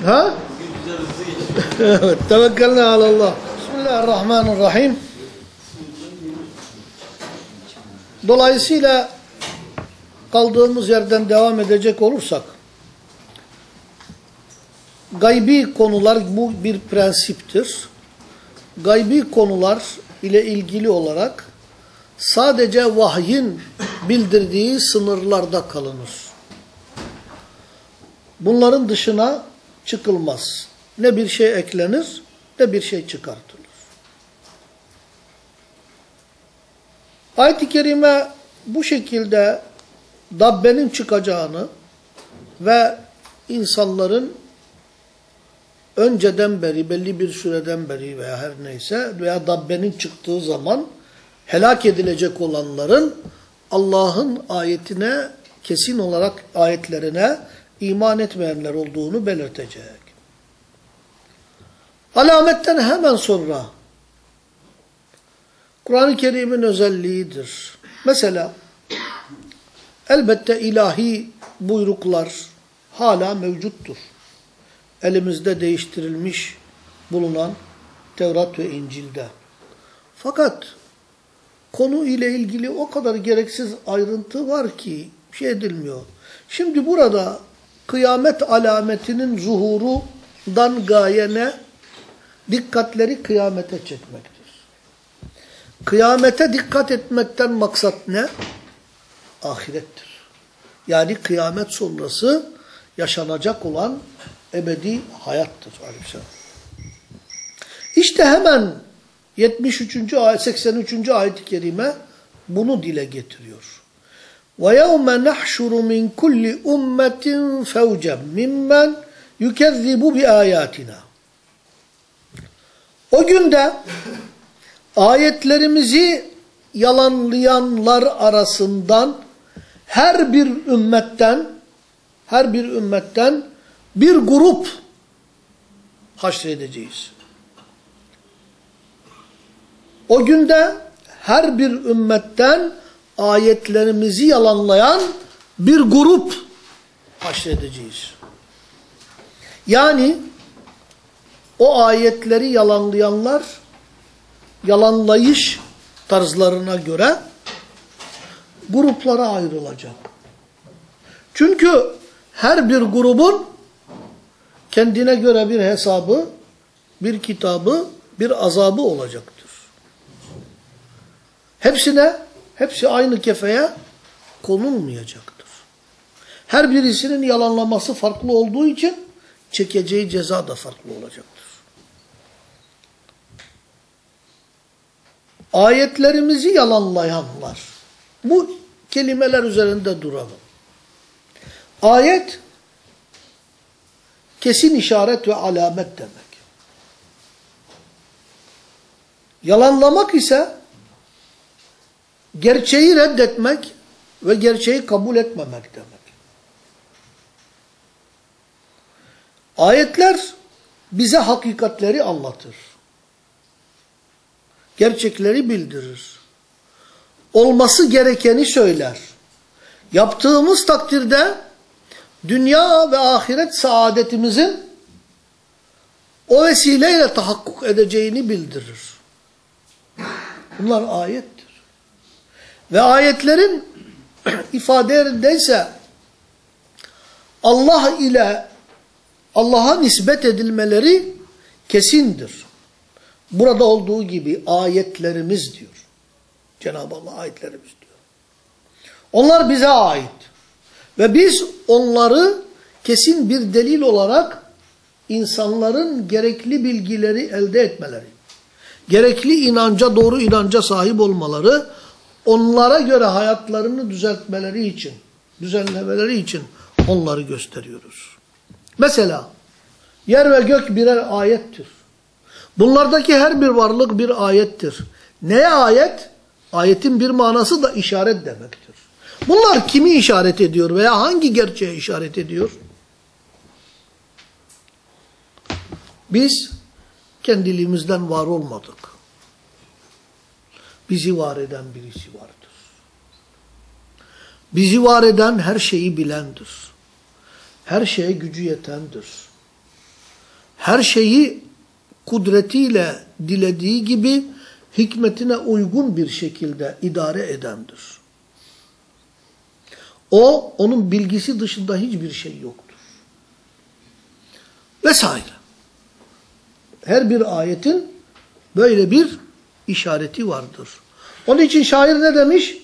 Ha? Evet. Tevekkelna alallah. Bismillahirrahmanirrahim. Dolayısıyla kaldığımız yerden devam edecek olursak gaybi konular bu bir prensiptir. Gaybi konular ile ilgili olarak sadece vahyin bildirdiği sınırlarda kalınır. Bunların dışına çıkılmaz. Ne bir şey eklenir ne bir şey çıkartılır. Ayet-i Kerime bu şekilde Dabbe'nin çıkacağını ve insanların önceden beri, belli bir süreden beri veya her neyse veya Dabbe'nin çıktığı zaman helak edilecek olanların Allah'ın ayetine, kesin olarak ayetlerine iman etmeyenler olduğunu belirtecek. Alametten hemen sonra Kur'an-ı Kerim'in özelliğidir. Mesela elbette ilahi buyruklar hala mevcuttur. Elimizde değiştirilmiş bulunan Tevrat ve İncil'de. Fakat konu ile ilgili o kadar gereksiz ayrıntı var ki şey edilmiyor. Şimdi burada kıyamet alametinin zuhurundan gaye ne? Dikkatleri kıyamete çekmektir. Kıyamete dikkat etmekten maksat ne? Ahirettir. Yani kıyamet sonrası yaşanacak olan ebedi hayattır. İşte hemen 73. ayet 83. ayet-i kerime bunu dile getiriyor. وَيَوْمَ نَحْشُرُ مِنْ كُلِّ اُمَّةٍ فَوْجًا مِمَّنْ يُكَذِّبُ بِآيَاتِنَا O günde ayetlerimizi yalanlayanlar arasından her bir ümmetten her bir ümmetten bir grup haşredeceğiz. O günde her bir ümmetten ayetlerimizi yalanlayan bir grup haşredeceğiz. Yani o ayetleri yalanlayanlar yalanlayış tarzlarına göre gruplara ayrılacak. Çünkü her bir grubun kendine göre bir hesabı, bir kitabı, bir azabı olacaktır. Hepsine, hepsi aynı kefeye konulmayacaktır. Her birisinin yalanlaması farklı olduğu için çekeceği ceza da farklı olacaktır. Ayetlerimizi yalanlayanlar. Bu kelimeler üzerinde duralım. Ayet kesin işaret ve alamet demek. Yalanlamak ise gerçeği reddetmek ve gerçeği kabul etmemek demek. Ayetler bize hakikatleri anlatır. Gerçekleri bildirir. Olması gerekeni söyler. Yaptığımız takdirde dünya ve ahiret saadetimizin o vesileyle tahakkuk edeceğini bildirir. Bunlar ayettir. Ve ayetlerin ifade yerindeyse Allah ile Allah'a nispet edilmeleri kesindir. Burada olduğu gibi ayetlerimiz diyor. Cenab-ı Allah ayetlerimiz diyor. Onlar bize ait. Ve biz onları kesin bir delil olarak insanların gerekli bilgileri elde etmeleri, gerekli inanca, doğru inanca sahip olmaları, onlara göre hayatlarını düzeltmeleri için, düzenlemeleri için onları gösteriyoruz. Mesela yer ve gök birer ayettir. Bunlardaki her bir varlık bir ayettir. Neye ayet? Ayetin bir manası da işaret demektir. Bunlar kimi işaret ediyor veya hangi gerçeğe işaret ediyor? Biz kendiliğimizden var olmadık. Bizi var eden birisi vardır. Bizi var eden her şeyi bilendir. Her şeye gücü yetendir. Her şeyi kudretiyle dilediği gibi hikmetine uygun bir şekilde idare edendir. O, onun bilgisi dışında hiçbir şey yoktur. Vesaire. Her bir ayetin böyle bir işareti vardır. Onun için şair ne demiş?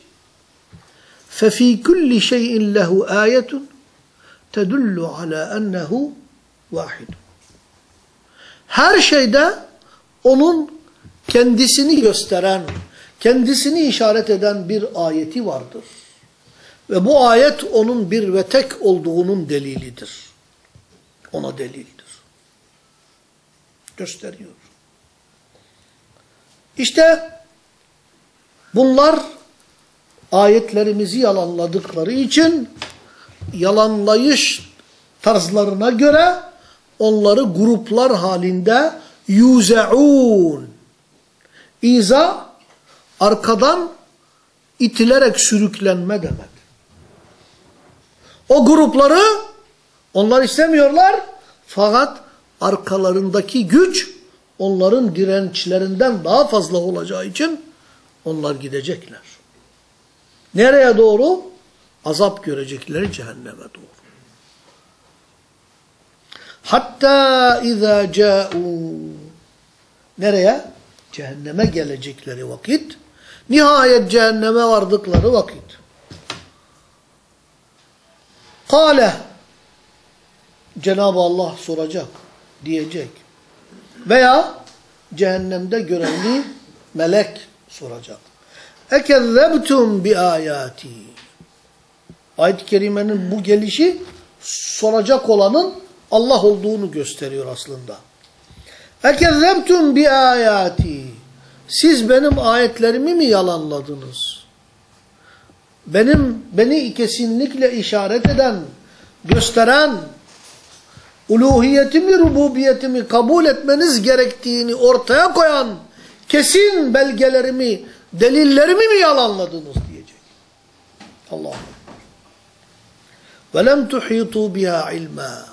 فَفِي كُلِّ شَيْءٍ لَهُ آيَةٌ تَدُلُّ عَلَى أَنَّهُ وَاحِدٌ Her şeyde onun kendisini gösteren, kendisini işaret eden bir ayeti vardır. Ve bu ayet onun bir ve tek olduğunun delilidir. Ona delildir. Gösteriyor. İşte bunlar ayetlerimizi yalanladıkları için yalanlayış tarzlarına göre onları gruplar halinde yuze'un İza arkadan itilerek sürüklenme demek. O grupları onlar istemiyorlar fakat arkalarındaki güç onların dirençlerinden daha fazla olacağı için onlar gidecekler. Nereye doğru? Azap görecekleri cehenneme doğru. Hatta izâ câ'û Nereye? Cehenneme gelecekleri vakit. Nihayet cehenneme vardıkları vakit. Kale Cenab-ı Allah soracak, diyecek. Veya cehennemde görenli melek soracak. Ekezzebtum bi ayati. Ayet-i kerimenin bu gelişi soracak olanın Allah olduğunu gösteriyor aslında. Ekezzebtum bi ayati. Siz benim ayetlerimi mi yalanladınız? Benim beni kesinlikle işaret eden, gösteren, uluhiyetimi, rububiyetimi kabul etmeniz gerektiğini ortaya koyan kesin belgelerimi, delillerimi mi yalanladınız diyecek. Allah. Ve lem tuhitu biha ilma.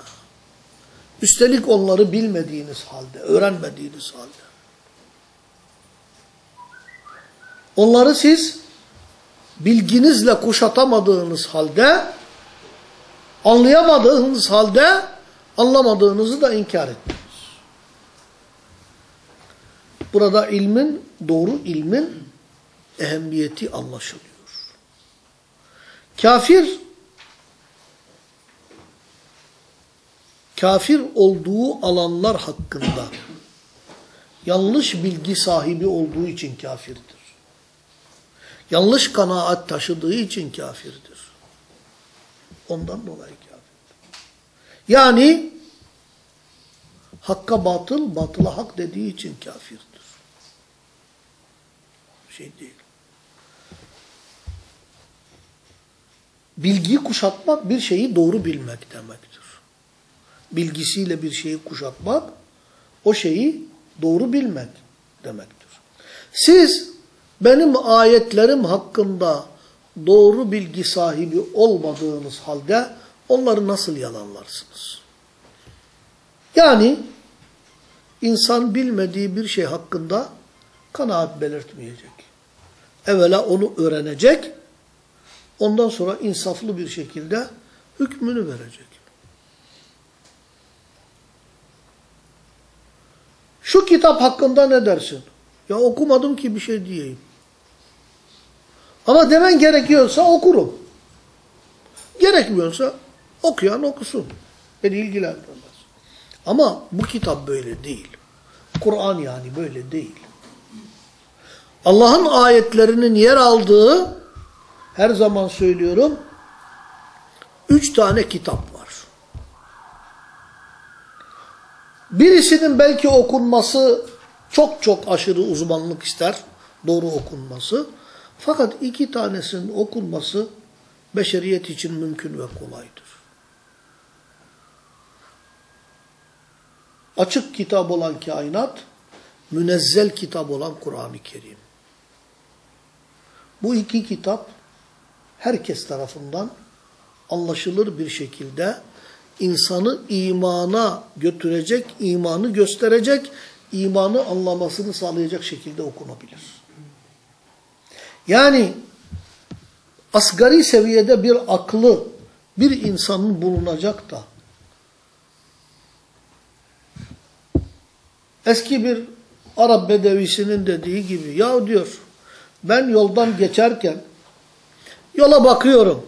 Üstelik onları bilmediğiniz halde, öğrenmediğiniz halde. Onları siz bilginizle kuşatamadığınız halde, anlayamadığınız halde, anlamadığınızı da inkar ettiniz. Burada ilmin, doğru ilmin ehemmiyeti anlaşılıyor. Kafir, kafir olduğu alanlar hakkında yanlış bilgi sahibi olduğu için kafirdir. Yanlış kanaat taşıdığı için kafirdir. Ondan dolayı. Yani hakka batıl, batıla hak dediği için kafirdir. Şey değil. Bilgi kuşatmak bir şeyi doğru bilmek demektir. Bilgisiyle bir şeyi kuşatmak o şeyi doğru bilmek demektir. Siz benim ayetlerim hakkında doğru bilgi sahibi olmadığınız halde onları nasıl yalanlarsınız? Yani insan bilmediği bir şey hakkında kanaat belirtmeyecek. Evvela onu öğrenecek, ondan sonra insaflı bir şekilde hükmünü verecek. Şu kitap hakkında ne dersin? Ya okumadım ki bir şey diyeyim. Ama demen gerekiyorsa okurum. Gerekmiyorsa okuyan okusun. Beni ilgilendirmez. Ama bu kitap böyle değil. Kur'an yani böyle değil. Allah'ın ayetlerinin yer aldığı her zaman söylüyorum üç tane kitap var. Birisinin belki okunması çok çok aşırı uzmanlık ister. Doğru okunması. Fakat iki tanesinin okunması beşeriyet için mümkün ve kolaydır. Açık kitap olan kainat, münezzel kitap olan Kur'an-ı Kerim. Bu iki kitap herkes tarafından anlaşılır bir şekilde insanı imana götürecek, imanı gösterecek, imanı anlamasını sağlayacak şekilde okunabilir. Yani asgari seviyede bir aklı bir insanın bulunacak da eski bir Arap bedevisinin dediği gibi ya diyor ben yoldan geçerken yola bakıyorum.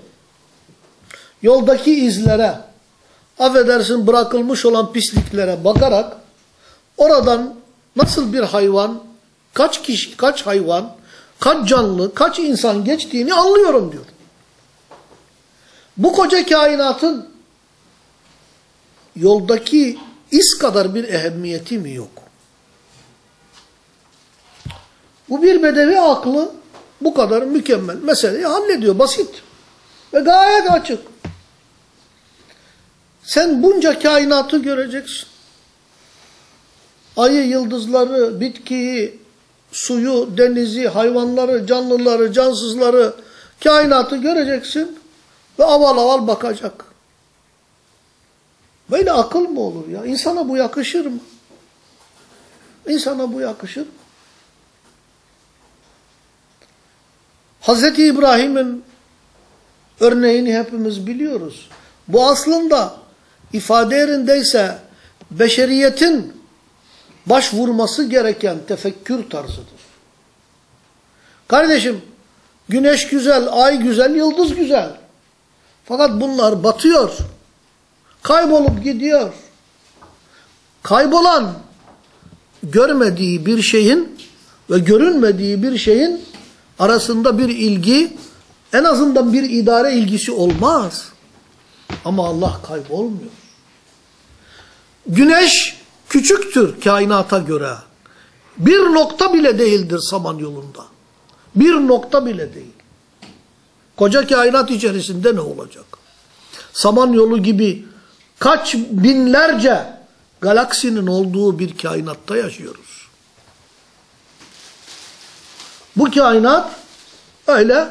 Yoldaki izlere affedersin bırakılmış olan pisliklere bakarak oradan nasıl bir hayvan, kaç kişi, kaç hayvan, kaç canlı, kaç insan geçtiğini anlıyorum diyor. Bu koca kainatın yoldaki iz kadar bir ehemmiyeti mi yok? Bu bir bedevi aklı bu kadar mükemmel meseleyi hallediyor. Basit ve gayet açık. Sen bunca kainatı göreceksin. Ayı, yıldızları, bitkiyi, suyu, denizi, hayvanları, canlıları, cansızları, kainatı göreceksin ve aval aval bakacak. Böyle akıl mı olur ya? İnsana bu yakışır mı? İnsana bu yakışır mı? Hazreti İbrahim'in örneğini hepimiz biliyoruz. Bu aslında ifade yerindeyse beşeriyetin başvurması gereken tefekkür tarzıdır. Kardeşim, güneş güzel, ay güzel, yıldız güzel. Fakat bunlar batıyor. Kaybolup gidiyor. Kaybolan, görmediği bir şeyin ve görünmediği bir şeyin arasında bir ilgi, en azından bir idare ilgisi olmaz. Ama Allah kaybolmuyor. Güneş küçüktür kainata göre. Bir nokta bile değildir saman yolunda. Bir nokta bile değil. Koca kainat içerisinde ne olacak? Saman yolu gibi kaç binlerce galaksinin olduğu bir kainatta yaşıyoruz. Bu kainat öyle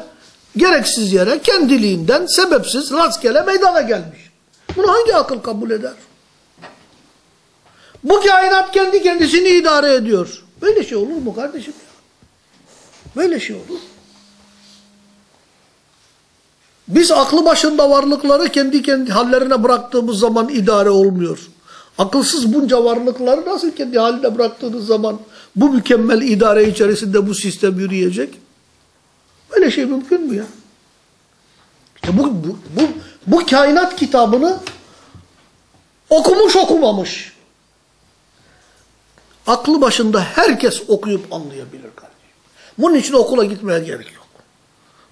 gereksiz yere kendiliğinden sebepsiz rastgele meydana gelmiş. Bunu hangi akıl kabul eder? Bu kainat kendi kendisini idare ediyor. Böyle şey olur mu kardeşim? Böyle şey olur. Biz aklı başında varlıkları kendi kendi hallerine bıraktığımız zaman idare olmuyor. Akılsız bunca varlıkları nasıl kendi haline bıraktığınız zaman bu mükemmel idare içerisinde bu sistem yürüyecek? Böyle şey mümkün mü ya? İşte bu, bu, bu, bu kainat kitabını okumuş okumamış. Aklı başında herkes okuyup anlayabilir kardeşim. Bunun için okula gitmeye gerek yok.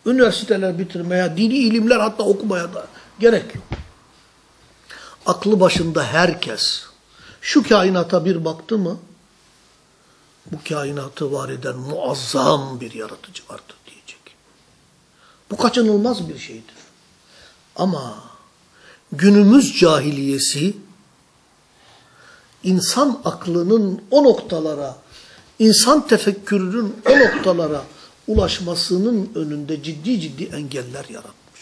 Üniversiteler bitirmeye, dini ilimler hatta okumaya da gerek yok. Aklı başında herkes şu kainata bir baktı mı bu kainatı var eden muazzam bir yaratıcı vardır diyecek. Bu kaçınılmaz bir şeydir. Ama günümüz cahiliyesi insan aklının o noktalara, insan tefekkürünün o noktalara ulaşmasının önünde ciddi ciddi engeller yaratmış.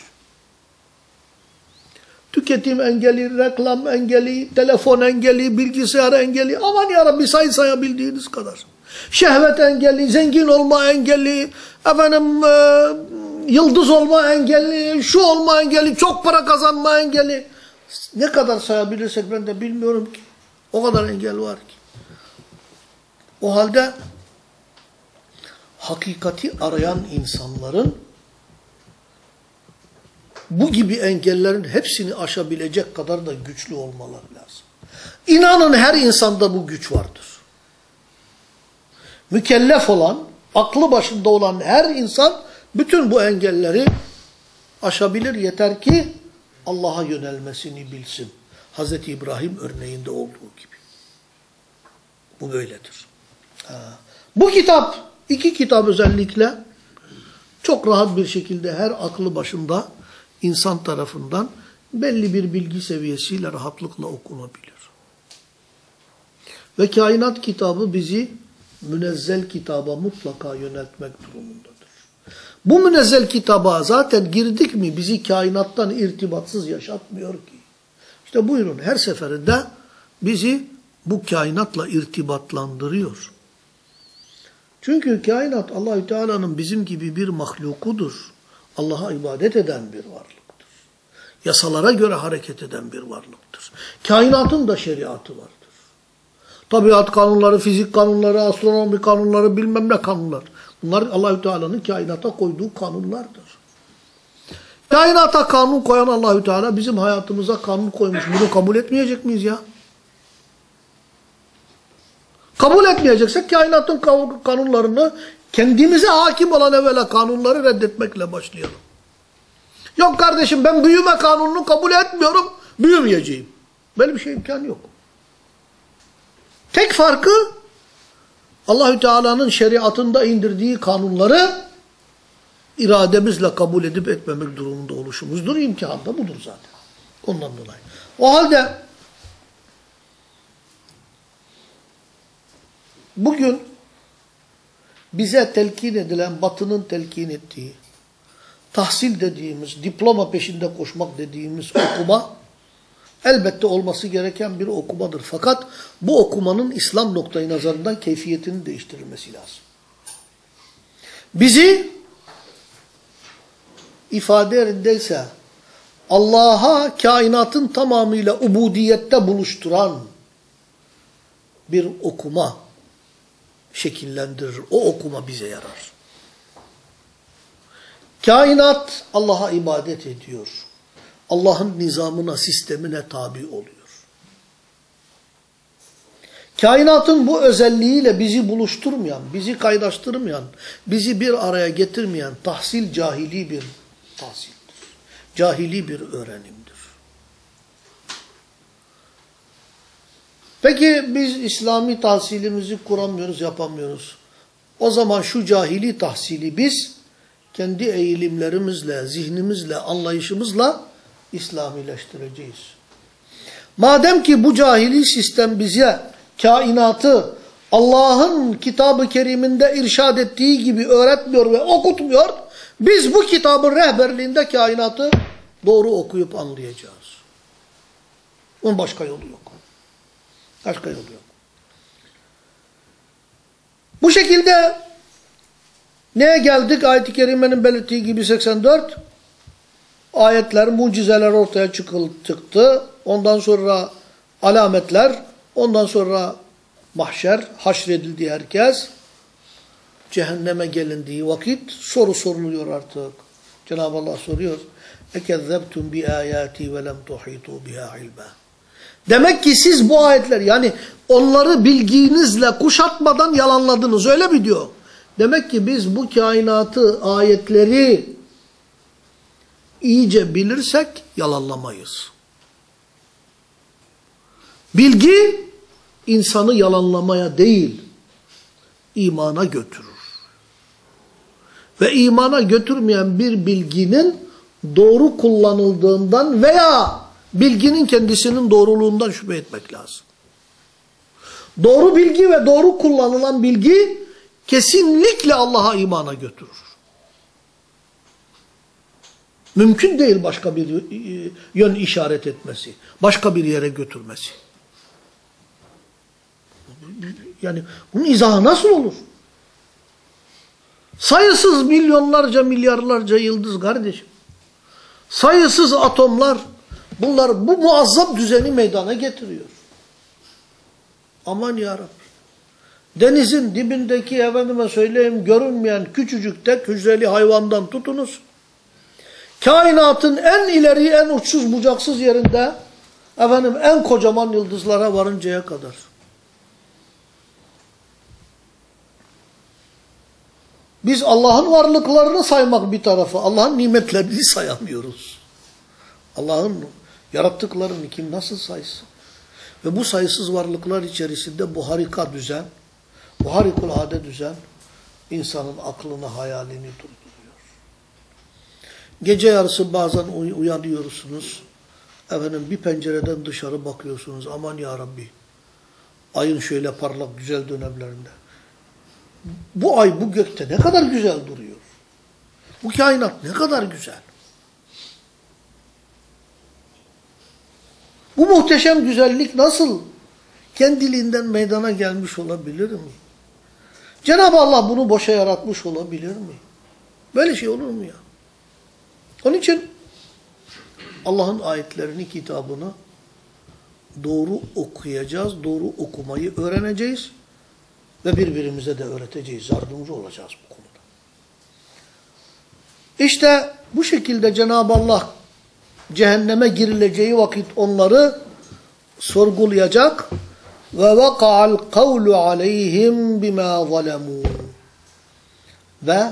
Tüketim engeli, reklam engeli, telefon engeli, bilgisayar engeli, aman yarabbi say sayabildiğiniz kadar. Şehvet engeli, zengin olma engeli, efendim e, yıldız olma engeli, şu olma engeli, çok para kazanma engeli. Ne kadar sayabilirsek ben de bilmiyorum ki. O kadar engel var ki. O halde hakikati arayan insanların bu gibi engellerin hepsini aşabilecek kadar da güçlü olmaları lazım. İnanın her insanda bu güç vardır. Mükellef olan, aklı başında olan her insan bütün bu engelleri aşabilir. Yeter ki Allah'a yönelmesini bilsin. Hz. İbrahim örneğinde olduğu gibi. Bu böyledir. Bu kitap, iki kitap özellikle çok rahat bir şekilde her aklı başında insan tarafından belli bir bilgi seviyesiyle rahatlıkla okunabilir. Ve kainat kitabı bizi münezzel kitaba mutlaka yöneltmek durumundadır. Bu münezzel kitaba zaten girdik mi bizi kainattan irtibatsız yaşatmıyor ki. İşte buyurun her seferinde bizi bu kainatla irtibatlandırıyor. Çünkü kainat Allahü Teala'nın bizim gibi bir mahlukudur. Allah'a ibadet eden bir varlıktır. Yasalara göre hareket eden bir varlıktır. Kainatın da şeriatı vardır. Tabiat kanunları, fizik kanunları, astronomi kanunları, bilmem ne kanunlar. Bunlar Allahü Teala'nın kainata koyduğu kanunlardır. Kainata kanun koyan Allahü Teala bizim hayatımıza kanun koymuş. Bunu kabul etmeyecek miyiz ya? Kabul etmeyeceksek kainatın kanunlarını kendimize hakim olan evvela kanunları reddetmekle başlayalım. Yok kardeşim ben büyüme kanununu kabul etmiyorum, büyümeyeceğim. Böyle bir şey imkan yok. Tek farkı Allahü Teala'nın şeriatında indirdiği kanunları irademizle kabul edip etmemek durumunda oluşumuzdur. İmtihan da budur zaten. Ondan dolayı. O halde bugün bize telkin edilen, batının telkin ettiği, tahsil dediğimiz, diploma peşinde koşmak dediğimiz okuma elbette olması gereken bir okumadır. Fakat bu okumanın İslam noktayı nazarından keyfiyetinin değiştirilmesi lazım. Bizi ifade yerindeyse Allah'a kainatın tamamıyla ubudiyette buluşturan bir okuma şekillendirir. O okuma bize yarar. Kainat Allah'a ibadet ediyor. Allah'ın nizamına, sistemine tabi oluyor. Kainatın bu özelliğiyle bizi buluşturmayan, bizi kaydaştırmayan, bizi bir araya getirmeyen tahsil cahili bir tahsildir. Cahili bir öğrenimdir. Peki biz İslami tahsilimizi kuramıyoruz, yapamıyoruz. O zaman şu cahili tahsili biz kendi eğilimlerimizle, zihnimizle, anlayışımızla İslamileştireceğiz. Madem ki bu cahili sistem bize kainatı Allah'ın kitabı keriminde irşad ettiği gibi öğretmiyor ve okutmuyor, biz bu kitabın rehberliğinde kainatı doğru okuyup anlayacağız. Onun başka yolu yok. Başka yolu yok. Bu şekilde neye geldik? Ayet-i Kerime'nin belirttiği gibi 84 ayetler, mucizeler ortaya çıktı. Ondan sonra alametler, ondan sonra mahşer, haşredildi herkes. Cehenneme gelindiği vakit soru soruluyor artık. Cenab-ı Allah soruyor. اَكَذَّبْتُمْ بِآيَاتِي وَلَمْ تُحِيطُوا بِهَا عِلْمًا Demek ki siz bu ayetler yani onları bilginizle kuşatmadan yalanladınız öyle mi diyor? Demek ki biz bu kainatı, ayetleri iyice bilirsek yalanlamayız. Bilgi insanı yalanlamaya değil, imana götürür. Ve imana götürmeyen bir bilginin doğru kullanıldığından veya bilginin kendisinin doğruluğundan şüphe etmek lazım. Doğru bilgi ve doğru kullanılan bilgi kesinlikle Allah'a imana götürür. Mümkün değil başka bir yön işaret etmesi, başka bir yere götürmesi. Yani bunun izahı nasıl olur? Sayısız milyonlarca, milyarlarca yıldız kardeşim. Sayısız atomlar bunlar bu muazzam düzeni meydana getiriyor. Aman yarabbi. Denizin dibindeki efendime söyleyeyim görünmeyen küçücük tek hücreli hayvandan tutunuz. Kainatın en ileri, en uçsuz bucaksız yerinde efendim en kocaman yıldızlara varıncaya kadar. Biz Allah'ın varlıklarını saymak bir tarafa, Allah'ın nimetlerini sayamıyoruz. Allah'ın yarattıklarını kim nasıl saysın? Ve bu sayısız varlıklar içerisinde bu harika düzen, bu harikulade düzen insanın aklını, hayalini durduruyor. Gece yarısı bazen uy uyanıyorsunuz. Efendim bir pencereden dışarı bakıyorsunuz. Aman ya Rabbi. Ayın şöyle parlak güzel dönemlerinde. Bu ay bu gökte ne kadar güzel duruyor. Bu kainat ne kadar güzel. Bu muhteşem güzellik nasıl kendiliğinden meydana gelmiş olabilir mi? Cenab-ı Allah bunu boşa yaratmış olabilir mi? Böyle şey olur mu ya? Onun için Allah'ın ayetlerini, kitabını doğru okuyacağız, doğru okumayı öğreneceğiz ve birbirimize de öğreteceğiz, yardımcı olacağız bu konuda. İşte bu şekilde Cenab-ı Allah cehenneme girileceği vakit onları sorgulayacak ve vaka'al kavlu aleyhim bima zalemu ve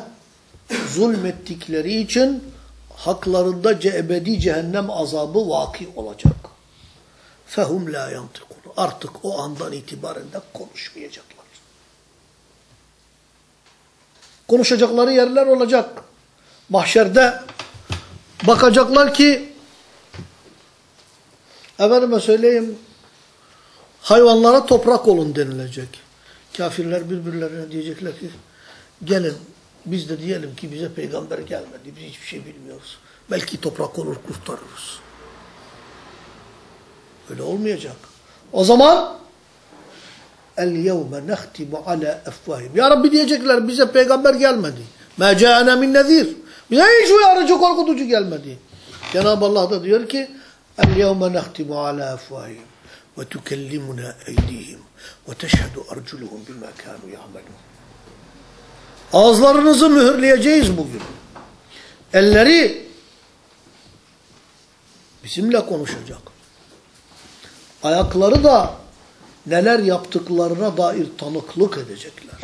zulmettikleri için haklarında ebedi cehennem azabı vaki olacak. Fehum la yantikun. Artık o andan itibaren de konuşmayacaklar. Konuşacakları yerler olacak. Mahşerde bakacaklar ki efendime söyleyeyim hayvanlara toprak olun denilecek. Kafirler birbirlerine diyecekler ki gelin biz de diyelim ki bize peygamber gelmedi. Biz hiçbir şey bilmiyoruz. Belki toprak olur kurtarırız. Öyle olmayacak. O zaman el yevme nehtimu ala efvahim. Ya Rabbi diyecekler bize peygamber gelmedi. Ma ca'ana min nezir. Bize hiç uyarıcı korkutucu gelmedi. Cenab-ı Allah da diyor ki el yevme nehtimu ala efvahim ve tukellimuna eydihim ve teşhedü arculuhum bima kanu ya'melun. Ağızlarınızı mühürleyeceğiz bugün. Elleri bizimle konuşacak. Ayakları da neler yaptıklarına dair tanıklık edecekler.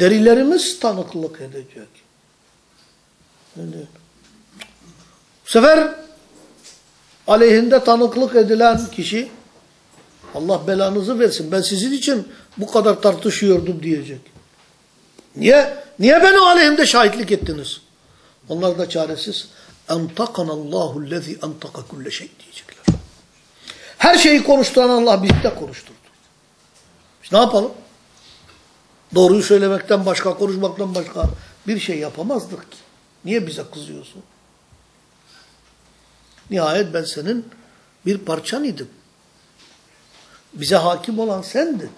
Derilerimiz tanıklık edecek. Bu sefer aleyhinde tanıklık edilen kişi Allah belanızı versin. Ben sizin için bu kadar tartışıyordum diyecek. Niye? Niye beni aleyhimde şahitlik ettiniz? Onlar da çaresiz. اَنْتَقَنَ اللّٰهُ الَّذ۪ي اَنْتَقَ كُلَّ şey diyecekler. Her şeyi konuşturan Allah birlikte konuşturdu. Biz ne yapalım? Doğruyu söylemekten başka, konuşmaktan başka bir şey yapamazdık ki. Niye bize kızıyorsun? Nihayet ben senin bir parçan idim. Bize hakim olan sendin.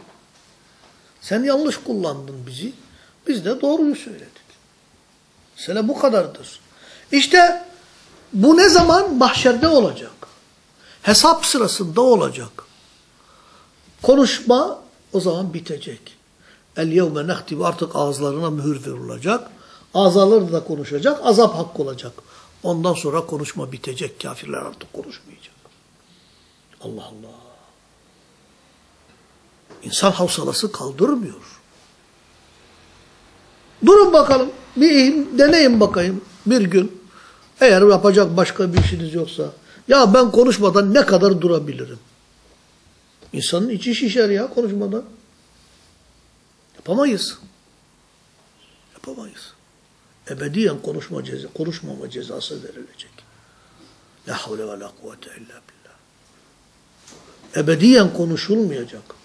Sen yanlış kullandın bizi. Biz de doğruyu söyledik. Sene bu kadardır. İşte bu ne zaman? Mahşerde olacak. Hesap sırasında olacak. Konuşma o zaman bitecek. El yevme nehtibu artık ağızlarına mühür verilecek. Ağzaları da konuşacak. Azap hakkı olacak. Ondan sonra konuşma bitecek. Kafirler artık konuşmayacak. Allah Allah. İnsan havsalası kaldırmıyor. Durun bakalım. Bir deneyin bakayım bir gün. Eğer yapacak başka bir işiniz yoksa. Ya ben konuşmadan ne kadar durabilirim? İnsanın içi şişer ya konuşmadan. Yapamayız. Yapamayız. Ebediyen konuşma ceza, konuşmama cezası verilecek. La havle ve la kuvvete illa billah. Ebediyen konuşulmayacak.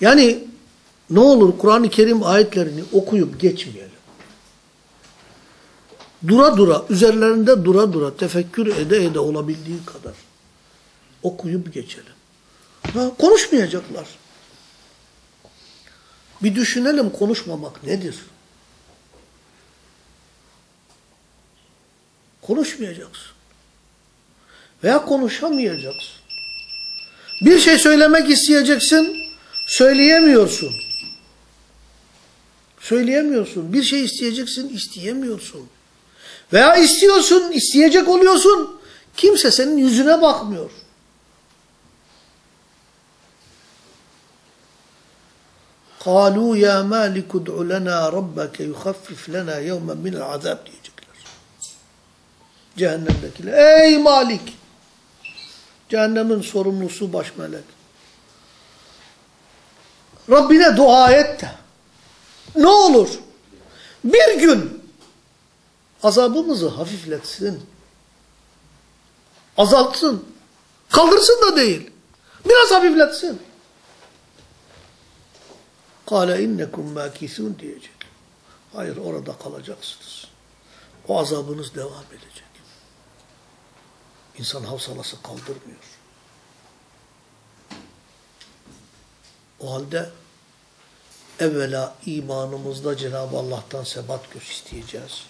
Yani ne olur Kur'an-ı Kerim ayetlerini okuyup geçmeyelim. Dura dura, üzerlerinde dura dura, tefekkür ede ede olabildiği kadar okuyup geçelim. Ha, konuşmayacaklar. Bir düşünelim konuşmamak nedir? Konuşmayacaksın. Veya konuşamayacaksın. Bir şey söylemek isteyeceksin, söyleyemiyorsun. Söyleyemiyorsun. Bir şey isteyeceksin, isteyemiyorsun. Veya istiyorsun, isteyecek oluyorsun. Kimse senin yüzüne bakmıyor. قالوا يا مالك ادع لنا ربك يخفف لنا يوما من العذاب diyecekler. Cehennemdekiler. Ey Malik! Cehennemin sorumlusu baş melek. Rabbine dua et de. Ne olur? Bir gün azabımızı hafifletsin. Azaltsın. Kaldırsın da değil. Biraz hafifletsin. Kale innekum makisun diyecek. Hayır orada kalacaksınız. O azabınız devam edecek. İnsan havsalası kaldırmıyor. O halde evvela imanımızda Cenab-ı Allah'tan sebat göz isteyeceğiz.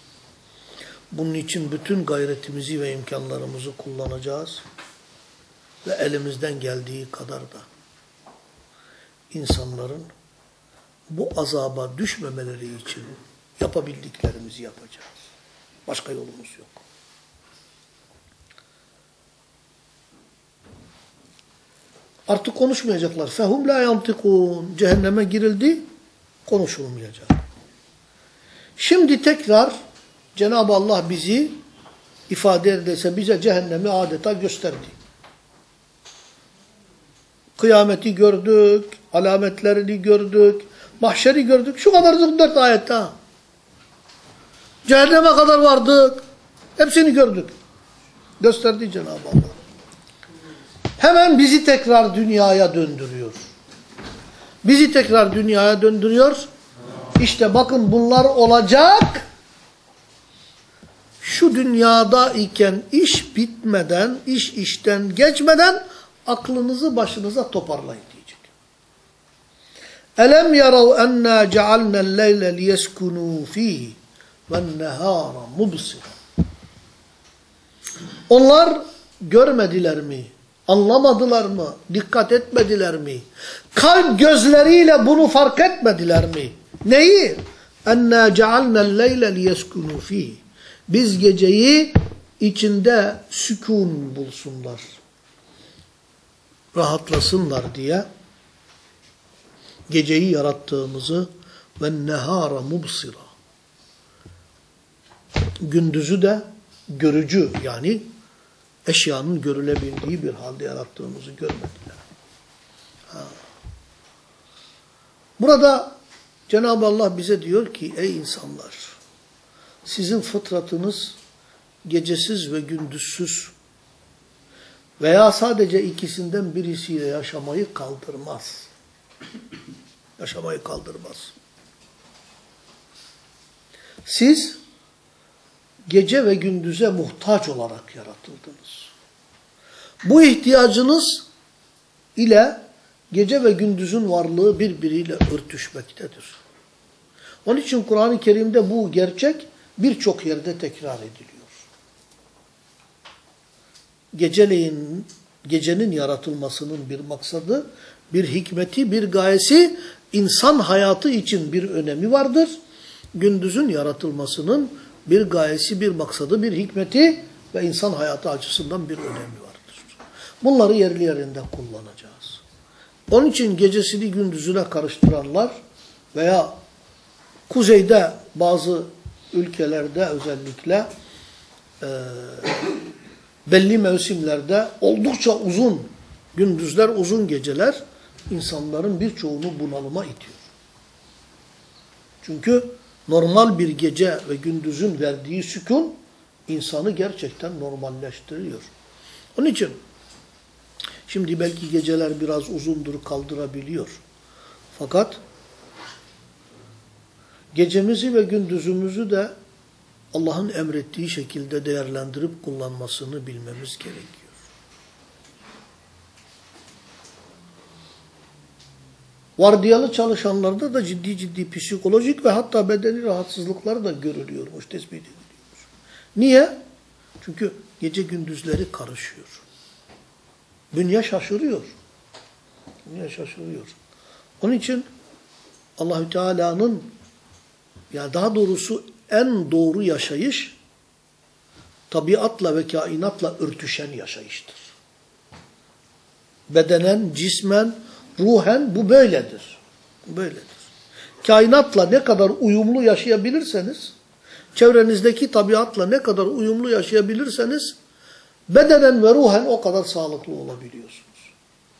Bunun için bütün gayretimizi ve imkanlarımızı kullanacağız. Ve elimizden geldiği kadar da insanların bu azaba düşmemeleri için yapabildiklerimizi yapacağız. Başka yolumuz yok. Artık konuşmayacaklar. Fehum la yantikun. Cehenneme girildi, konuşulmayacak. Şimdi tekrar Cenab-ı Allah bizi ifade ederse bize cehennemi adeta gösterdi. Kıyameti gördük, alametlerini gördük, mahşeri gördük. Şu kadarcık dört ayette. Cehenneme kadar vardık. Hepsini gördük. Gösterdi Cenab-ı Allah. Hemen bizi tekrar dünyaya döndürüyor. Bizi tekrar dünyaya döndürüyor. İşte bakın bunlar olacak. Şu dünyada iken iş bitmeden, iş işten geçmeden aklınızı başınıza toparlayın diyecek. Elem yarav enna cealnel leyle liyeskunu fihi ven nehara mubsira. Onlar görmediler mi? Anlamadılar mı? Dikkat etmediler mi? Kalp gözleriyle bunu fark etmediler mi? Neyi? Enna cealnel leyle liyeskunu fihi. Biz geceyi içinde sükun bulsunlar. Rahatlasınlar diye geceyi yarattığımızı ve nehara mubsira. Gündüzü de görücü yani eşyanın görülebildiği bir halde yarattığımızı görmediler. Ha. Burada Cenab-ı Allah bize diyor ki ey insanlar sizin fıtratınız gecesiz ve gündüzsüz veya sadece ikisinden birisiyle yaşamayı kaldırmaz. Yaşamayı kaldırmaz. Siz gece ve gündüze muhtaç olarak yaratıldınız. Bu ihtiyacınız ile gece ve gündüzün varlığı birbiriyle örtüşmektedir. Onun için Kur'an-ı Kerim'de bu gerçek birçok yerde tekrar ediliyor. Geceleyin, gecenin yaratılmasının bir maksadı, bir hikmeti, bir gayesi, insan hayatı için bir önemi vardır. Gündüzün yaratılmasının bir gayesi, bir maksadı, bir hikmeti ve insan hayatı açısından bir önemi vardır. Bunları yerli yerinde kullanacağız. Onun için gecesini gündüzüne karıştıranlar veya kuzeyde bazı ülkelerde özellikle e, belli mevsimlerde oldukça uzun gündüzler, uzun geceler insanların birçoğunu bunalıma itiyor. Çünkü normal bir gece ve gündüzün verdiği sükun insanı gerçekten normalleştiriyor. Onun için şimdi belki geceler biraz uzundur kaldırabiliyor. Fakat gecemizi ve gündüzümüzü de Allah'ın emrettiği şekilde değerlendirip kullanmasını bilmemiz gerekiyor. Vardiyalı çalışanlarda da ciddi ciddi psikolojik ve hatta bedeni rahatsızlıklar da görülüyormuş, tespit ediliyormuş. Niye? Çünkü gece gündüzleri karışıyor. Dünya şaşırıyor. Dünya şaşırıyor. Onun için Allahü Teala'nın Yani daha doğrusu en doğru yaşayış tabiatla ve kainatla örtüşen yaşayıştır. Bedenen, cismen, ruhen bu böyledir. Böyledir. Kainatla ne kadar uyumlu yaşayabilirseniz, çevrenizdeki tabiatla ne kadar uyumlu yaşayabilirseniz, bedenen ve ruhen o kadar sağlıklı olabiliyorsunuz.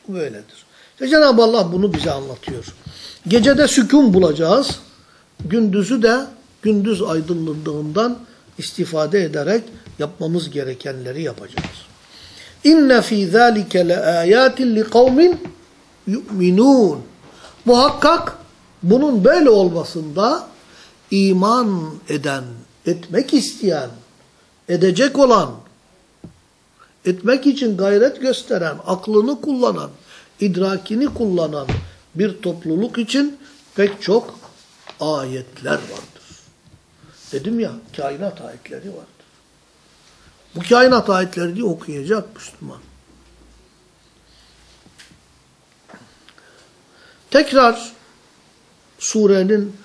Bu böyledir. İşte Cenab-ı Allah bunu bize anlatıyor. Gecede sükun bulacağız. Gündüzü de gündüz aydınlığından istifade ederek yapmamız gerekenleri yapacağız. İnne fî zâlike le âyâtin li kavmin yu'minûn. Muhakkak bunun böyle olmasında iman eden, etmek isteyen, edecek olan, etmek için gayret gösteren, aklını kullanan, idrakini kullanan bir topluluk için pek çok ayetler vardır. Dedim ya, kainat ayetleri vardır. Bu kainat ayetlerini okuyacak Müslüman. Tekrar surenin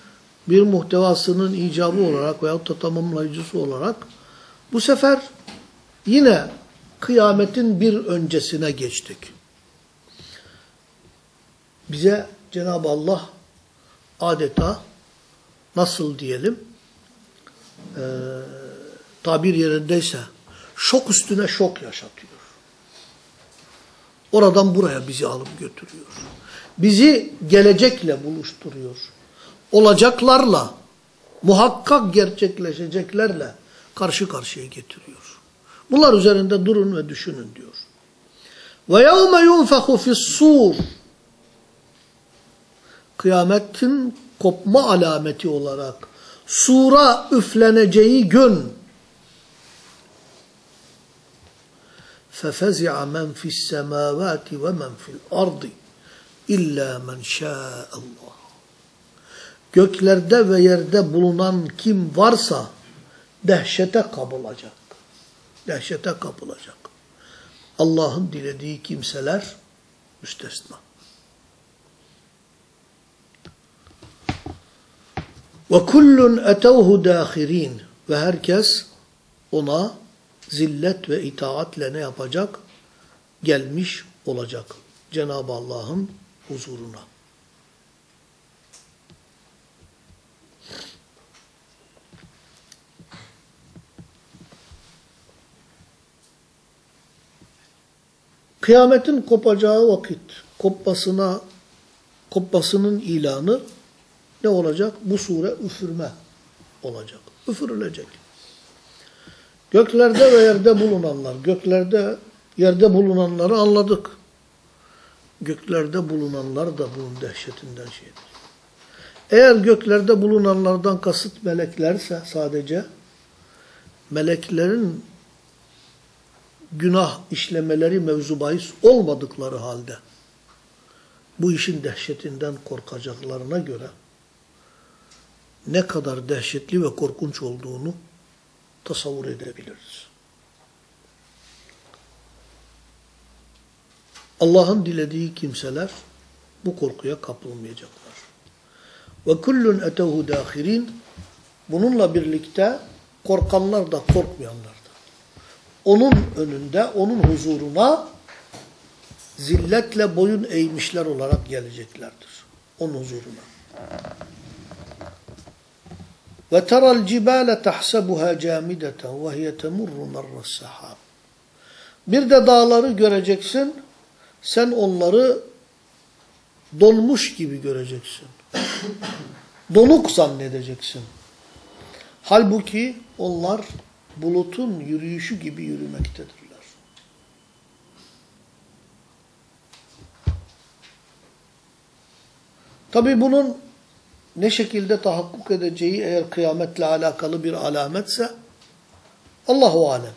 bir muhtevasının icabı olarak veyahut da tamamlayıcısı olarak bu sefer yine kıyametin bir öncesine geçtik. Bize Cenab-ı Allah adeta nasıl diyelim e, tabir yerindeyse şok üstüne şok yaşatıyor. Oradan buraya bizi alıp götürüyor. Bizi gelecekle buluşturuyor. Olacaklarla, muhakkak gerçekleşeceklerle karşı karşıya getiriyor. Bunlar üzerinde durun ve düşünün diyor. Ve yevme yunfehu fis-sur Kıyametin kopma alameti olarak sura üfleneceği gün فَفَزِعَ مَنْ فِي السَّمَاوَاتِ وَمَنْ فِي الْأَرْضِ اِلَّا مَنْ شَاءَ اللّٰهِ Göklerde ve yerde bulunan kim varsa dehşete kapılacak. Dehşete kapılacak. Allah'ın dilediği kimseler müstesna. Ve kullun etevhu dahirin ve herkes ona zillet ve itaatle ne yapacak? Gelmiş olacak Cenab-ı Allah'ın huzuruna. Kıyametin kopacağı vakit, kopmasına, kopmasının ilanı ne olacak? Bu sure üfürme olacak. Üfürülecek. Göklerde ve yerde bulunanlar, göklerde, yerde bulunanları anladık. Göklerde bulunanlar da bunun dehşetinden şeydir. Eğer göklerde bulunanlardan kasıt meleklerse sadece, meleklerin günah işlemeleri mevzu bahis olmadıkları halde, bu işin dehşetinden korkacaklarına göre, ne kadar dehşetli ve korkunç olduğunu tasavvur edebiliriz. Allah'ın dilediği kimseler bu korkuya kapılmayacaklar. Ve kullun etehu dahirin bununla birlikte korkanlar da korkmayanlar. Onun önünde, onun huzuruna zilletle boyun eğmişler olarak geleceklerdir. Onun huzuruna. Ve teral cibale tahsebuha camideten ve hiye temurru sahab. Bir de dağları göreceksin. Sen onları donmuş gibi göreceksin. Donuk zannedeceksin. Halbuki onlar bulutun yürüyüşü gibi yürümektedirler. Tabi bunun ne şekilde tahakkuk edeceği eğer kıyametle alakalı bir alametse Allahu alem.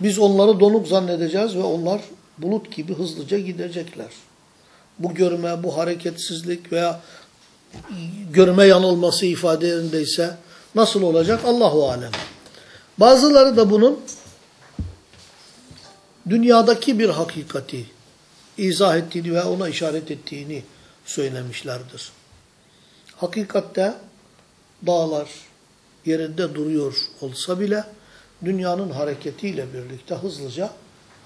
Biz onları donuk zannedeceğiz ve onlar bulut gibi hızlıca gidecekler. Bu görme, bu hareketsizlik veya görme yanılması ifadelerindeyse nasıl olacak? Allahu alem. Bazıları da bunun dünyadaki bir hakikati izah ettiğini ve ona işaret ettiğini söylemişlerdir. Hakikatte dağlar yerinde duruyor olsa bile dünyanın hareketiyle birlikte hızlıca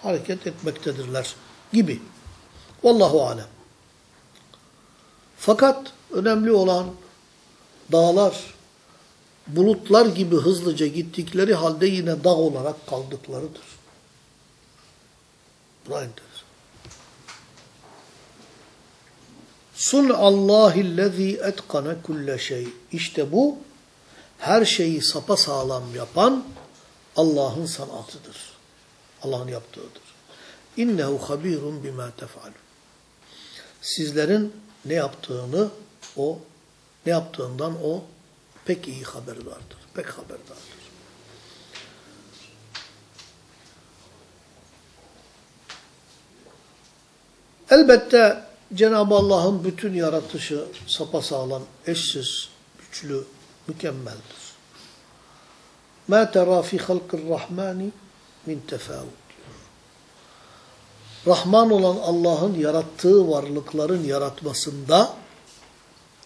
hareket etmektedirler gibi. Vallahu alem. Fakat önemli olan dağlar bulutlar gibi hızlıca gittikleri halde yine dağ olarak kaldıklarıdır. Bu da enteresan. Sun Allahillezî etkane kulle şey. İşte bu her şeyi sapasağlam yapan Allah'ın sanatıdır. Allah'ın yaptığıdır. İnnehu habirun bima tef'alun. Sizlerin ne yaptığını o ne yaptığından o pek iyi haberdardır. Pek haberdardır. Elbette Cenab-ı Allah'ın bütün yaratışı sapasağlam, eşsiz, güçlü, mükemmeldir. مَا تَرَى فِي خَلْقِ الرَّحْمَانِ min tefavut diyor. Rahman olan Allah'ın yarattığı varlıkların yaratmasında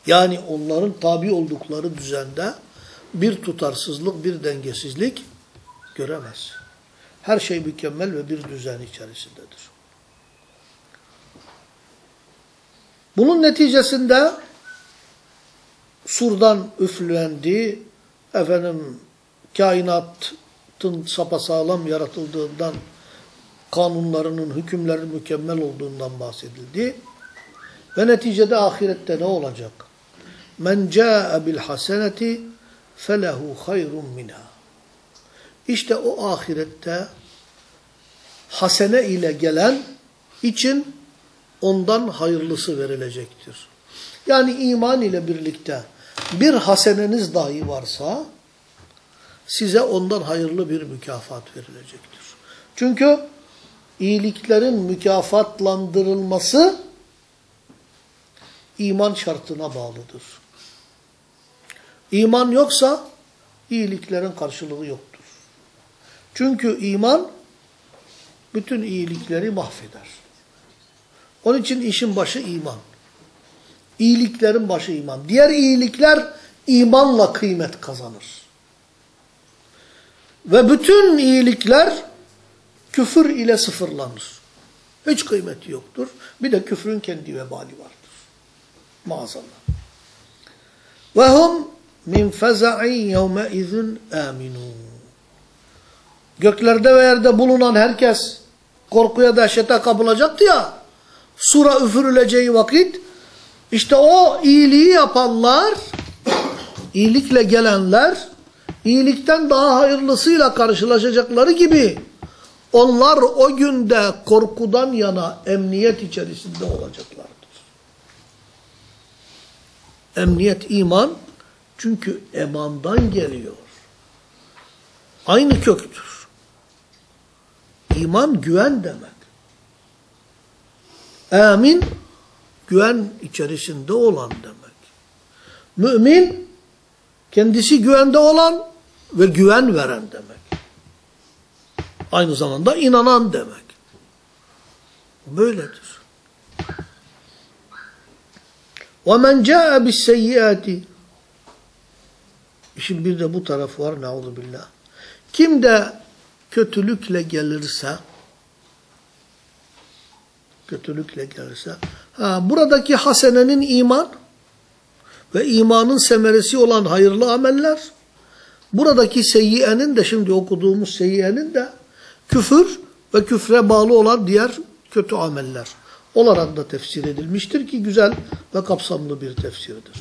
yani onların tabi oldukları düzende bir tutarsızlık, bir dengesizlik göremez. Her şey mükemmel ve bir düzen içerisindedir. Bunun neticesinde surdan üflendi, efendim kainatın sapasağlam yaratıldığından, kanunlarının, hükümlerin mükemmel olduğundan bahsedildi. Ve neticede ahirette ne olacak? Men ca'e bil haseneti felehu hayrun minha. İşte o ahirette hasene ile gelen için ondan hayırlısı verilecektir. Yani iman ile birlikte bir haseneniz dahi varsa size ondan hayırlı bir mükafat verilecektir. Çünkü iyiliklerin mükafatlandırılması iman şartına bağlıdır. İman yoksa iyiliklerin karşılığı yoktur. Çünkü iman bütün iyilikleri mahveder. Onun için işin başı iman. İyiliklerin başı iman. Diğer iyilikler imanla kıymet kazanır. Ve bütün iyilikler küfür ile sıfırlanır. Hiç kıymeti yoktur. Bir de küfrün kendi vebali vardır. Maazallah. Ve hum min feza'in yevme izin aminun. Göklerde ve yerde bulunan herkes korkuya dehşete kapılacaktı ya. Sura üfürüleceği vakit işte o iyiliği yapanlar, iyilikle gelenler iyilikten daha hayırlısıyla karşılaşacakları gibi onlar o günde korkudan yana emniyet içerisinde olacaklardır. Emniyet iman çünkü emandan geliyor. Aynı köktür. İman güven demek. Amin güven içerisinde olan demek. Mümin kendisi güvende olan ve güven veren demek. Aynı zamanda inanan demek. Böyledir. وَمَنْ جَاءَ بِالسَّيِّئَةِ Şimdi bir de bu taraf var. Neuzubillah. Kim de kötülükle gelirse kötülükle gelirse ha, buradaki hasenenin iman ve imanın semeresi olan hayırlı ameller buradaki seyyiyenin de şimdi okuduğumuz seyyiyenin de küfür ve küfre bağlı olan diğer kötü ameller olarak da tefsir edilmiştir ki güzel ve kapsamlı bir tefsirdir.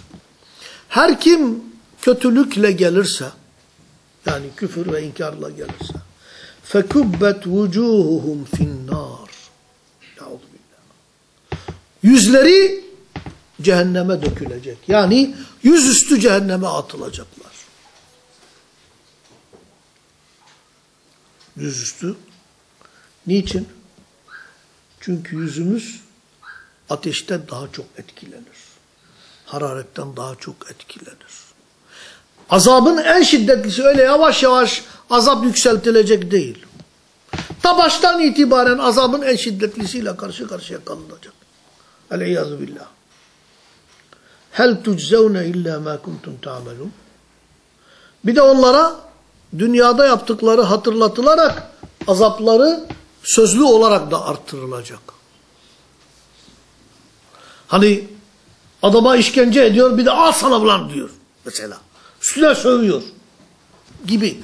Her kim kötülükle gelirse yani küfür ve inkarla gelirse فَكُبَّتْ وُجُوهُهُمْ فِي النَّارِ Yüzleri cehenneme dökülecek. Yani yüzüstü cehenneme atılacaklar. Yüzüstü. Niçin? Çünkü yüzümüz ateşten daha çok etkilenir. Hararetten daha çok etkilenir. Azabın en şiddetlisi öyle yavaş yavaş azap yükseltilecek değil. Ta baştan itibaren azabın en şiddetlisiyle karşı karşıya kalınacak. El-İyyâzu billah. Hel tuczevne illa ma kuntum ta'melun. Bir de onlara dünyada yaptıkları hatırlatılarak azapları sözlü olarak da arttırılacak. Hani adama işkence ediyor bir de al sana diyor mesela. Üstüne sövüyor gibi.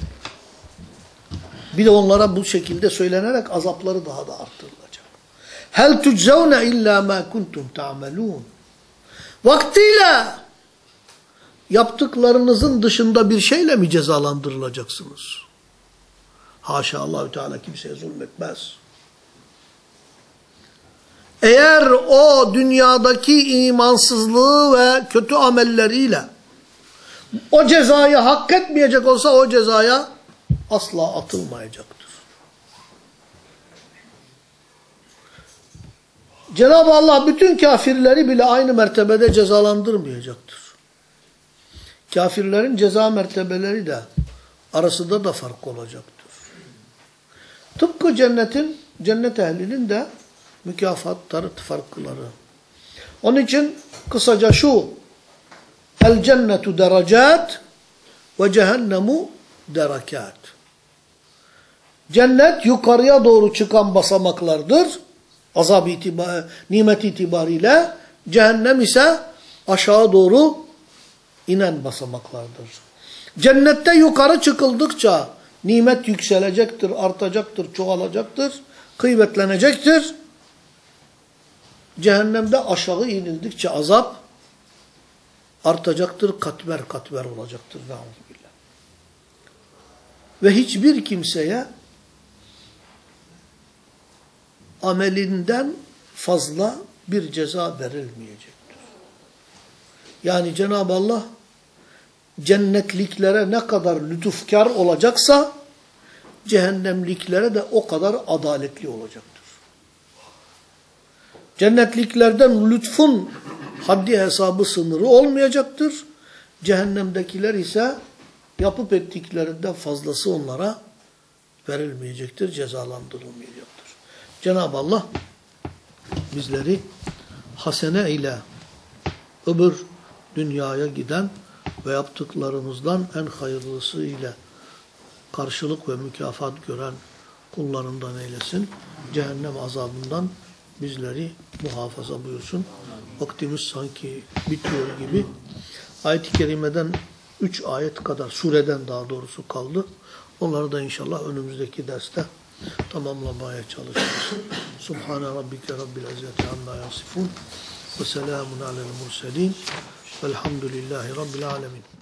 Bir de onlara bu şekilde söylenerek azapları daha da arttırılacak. Hel tuczevne illa ma kuntum ta'melun. Vaktiyle yaptıklarınızın dışında bir şeyle mi cezalandırılacaksınız? Haşa Allahü Teala kimseye zulmetmez. Eğer o dünyadaki imansızlığı ve kötü amelleriyle o cezayı hak etmeyecek olsa o cezaya asla atılmayacaktır. Cenab-ı Allah bütün kafirleri bile aynı mertebede cezalandırmayacaktır. Kafirlerin ceza mertebeleri de arasında da fark olacaktır. Tıpkı cennetin, cennet ehlinin de mükafatları farkları. Onun için kısaca şu El cennetu derecat ve cehennemu derakat. Cennet yukarıya doğru çıkan basamaklardır. Azab itibar, nimet itibariyle. Cehennem ise aşağı doğru inen basamaklardır. Cennette yukarı çıkıldıkça nimet yükselecektir, artacaktır, çoğalacaktır, kıymetlenecektir. Cehennemde aşağı inildikçe azap artacaktır, katmer katmer olacaktır. Ve hiçbir kimseye amelinden fazla bir ceza verilmeyecektir. Yani Cenab-ı Allah cennetliklere ne kadar lütufkar olacaksa cehennemliklere de o kadar adaletli olacaktır. Cennetliklerden lütfun haddi hesabı sınırı olmayacaktır. Cehennemdekiler ise yapıp ettiklerinden fazlası onlara verilmeyecektir, cezalandırılmayacaktır. Cenab-ı Allah bizleri hasene ile öbür dünyaya giden ve yaptıklarımızdan en hayırlısı ile karşılık ve mükafat gören kullarından eylesin. Cehennem azabından bizleri muhafaza buyursun. Vaktimiz sanki bitiyor gibi. Ayet-i Kerime'den 3 ayet kadar, sureden daha doğrusu kaldı. Onları da inşallah önümüzdeki derste tamamlamaya çalışırız. Subhane rabbike rabbil izzeti amma yasifun ve selamun alel murselin velhamdülillahi rabbil alemin.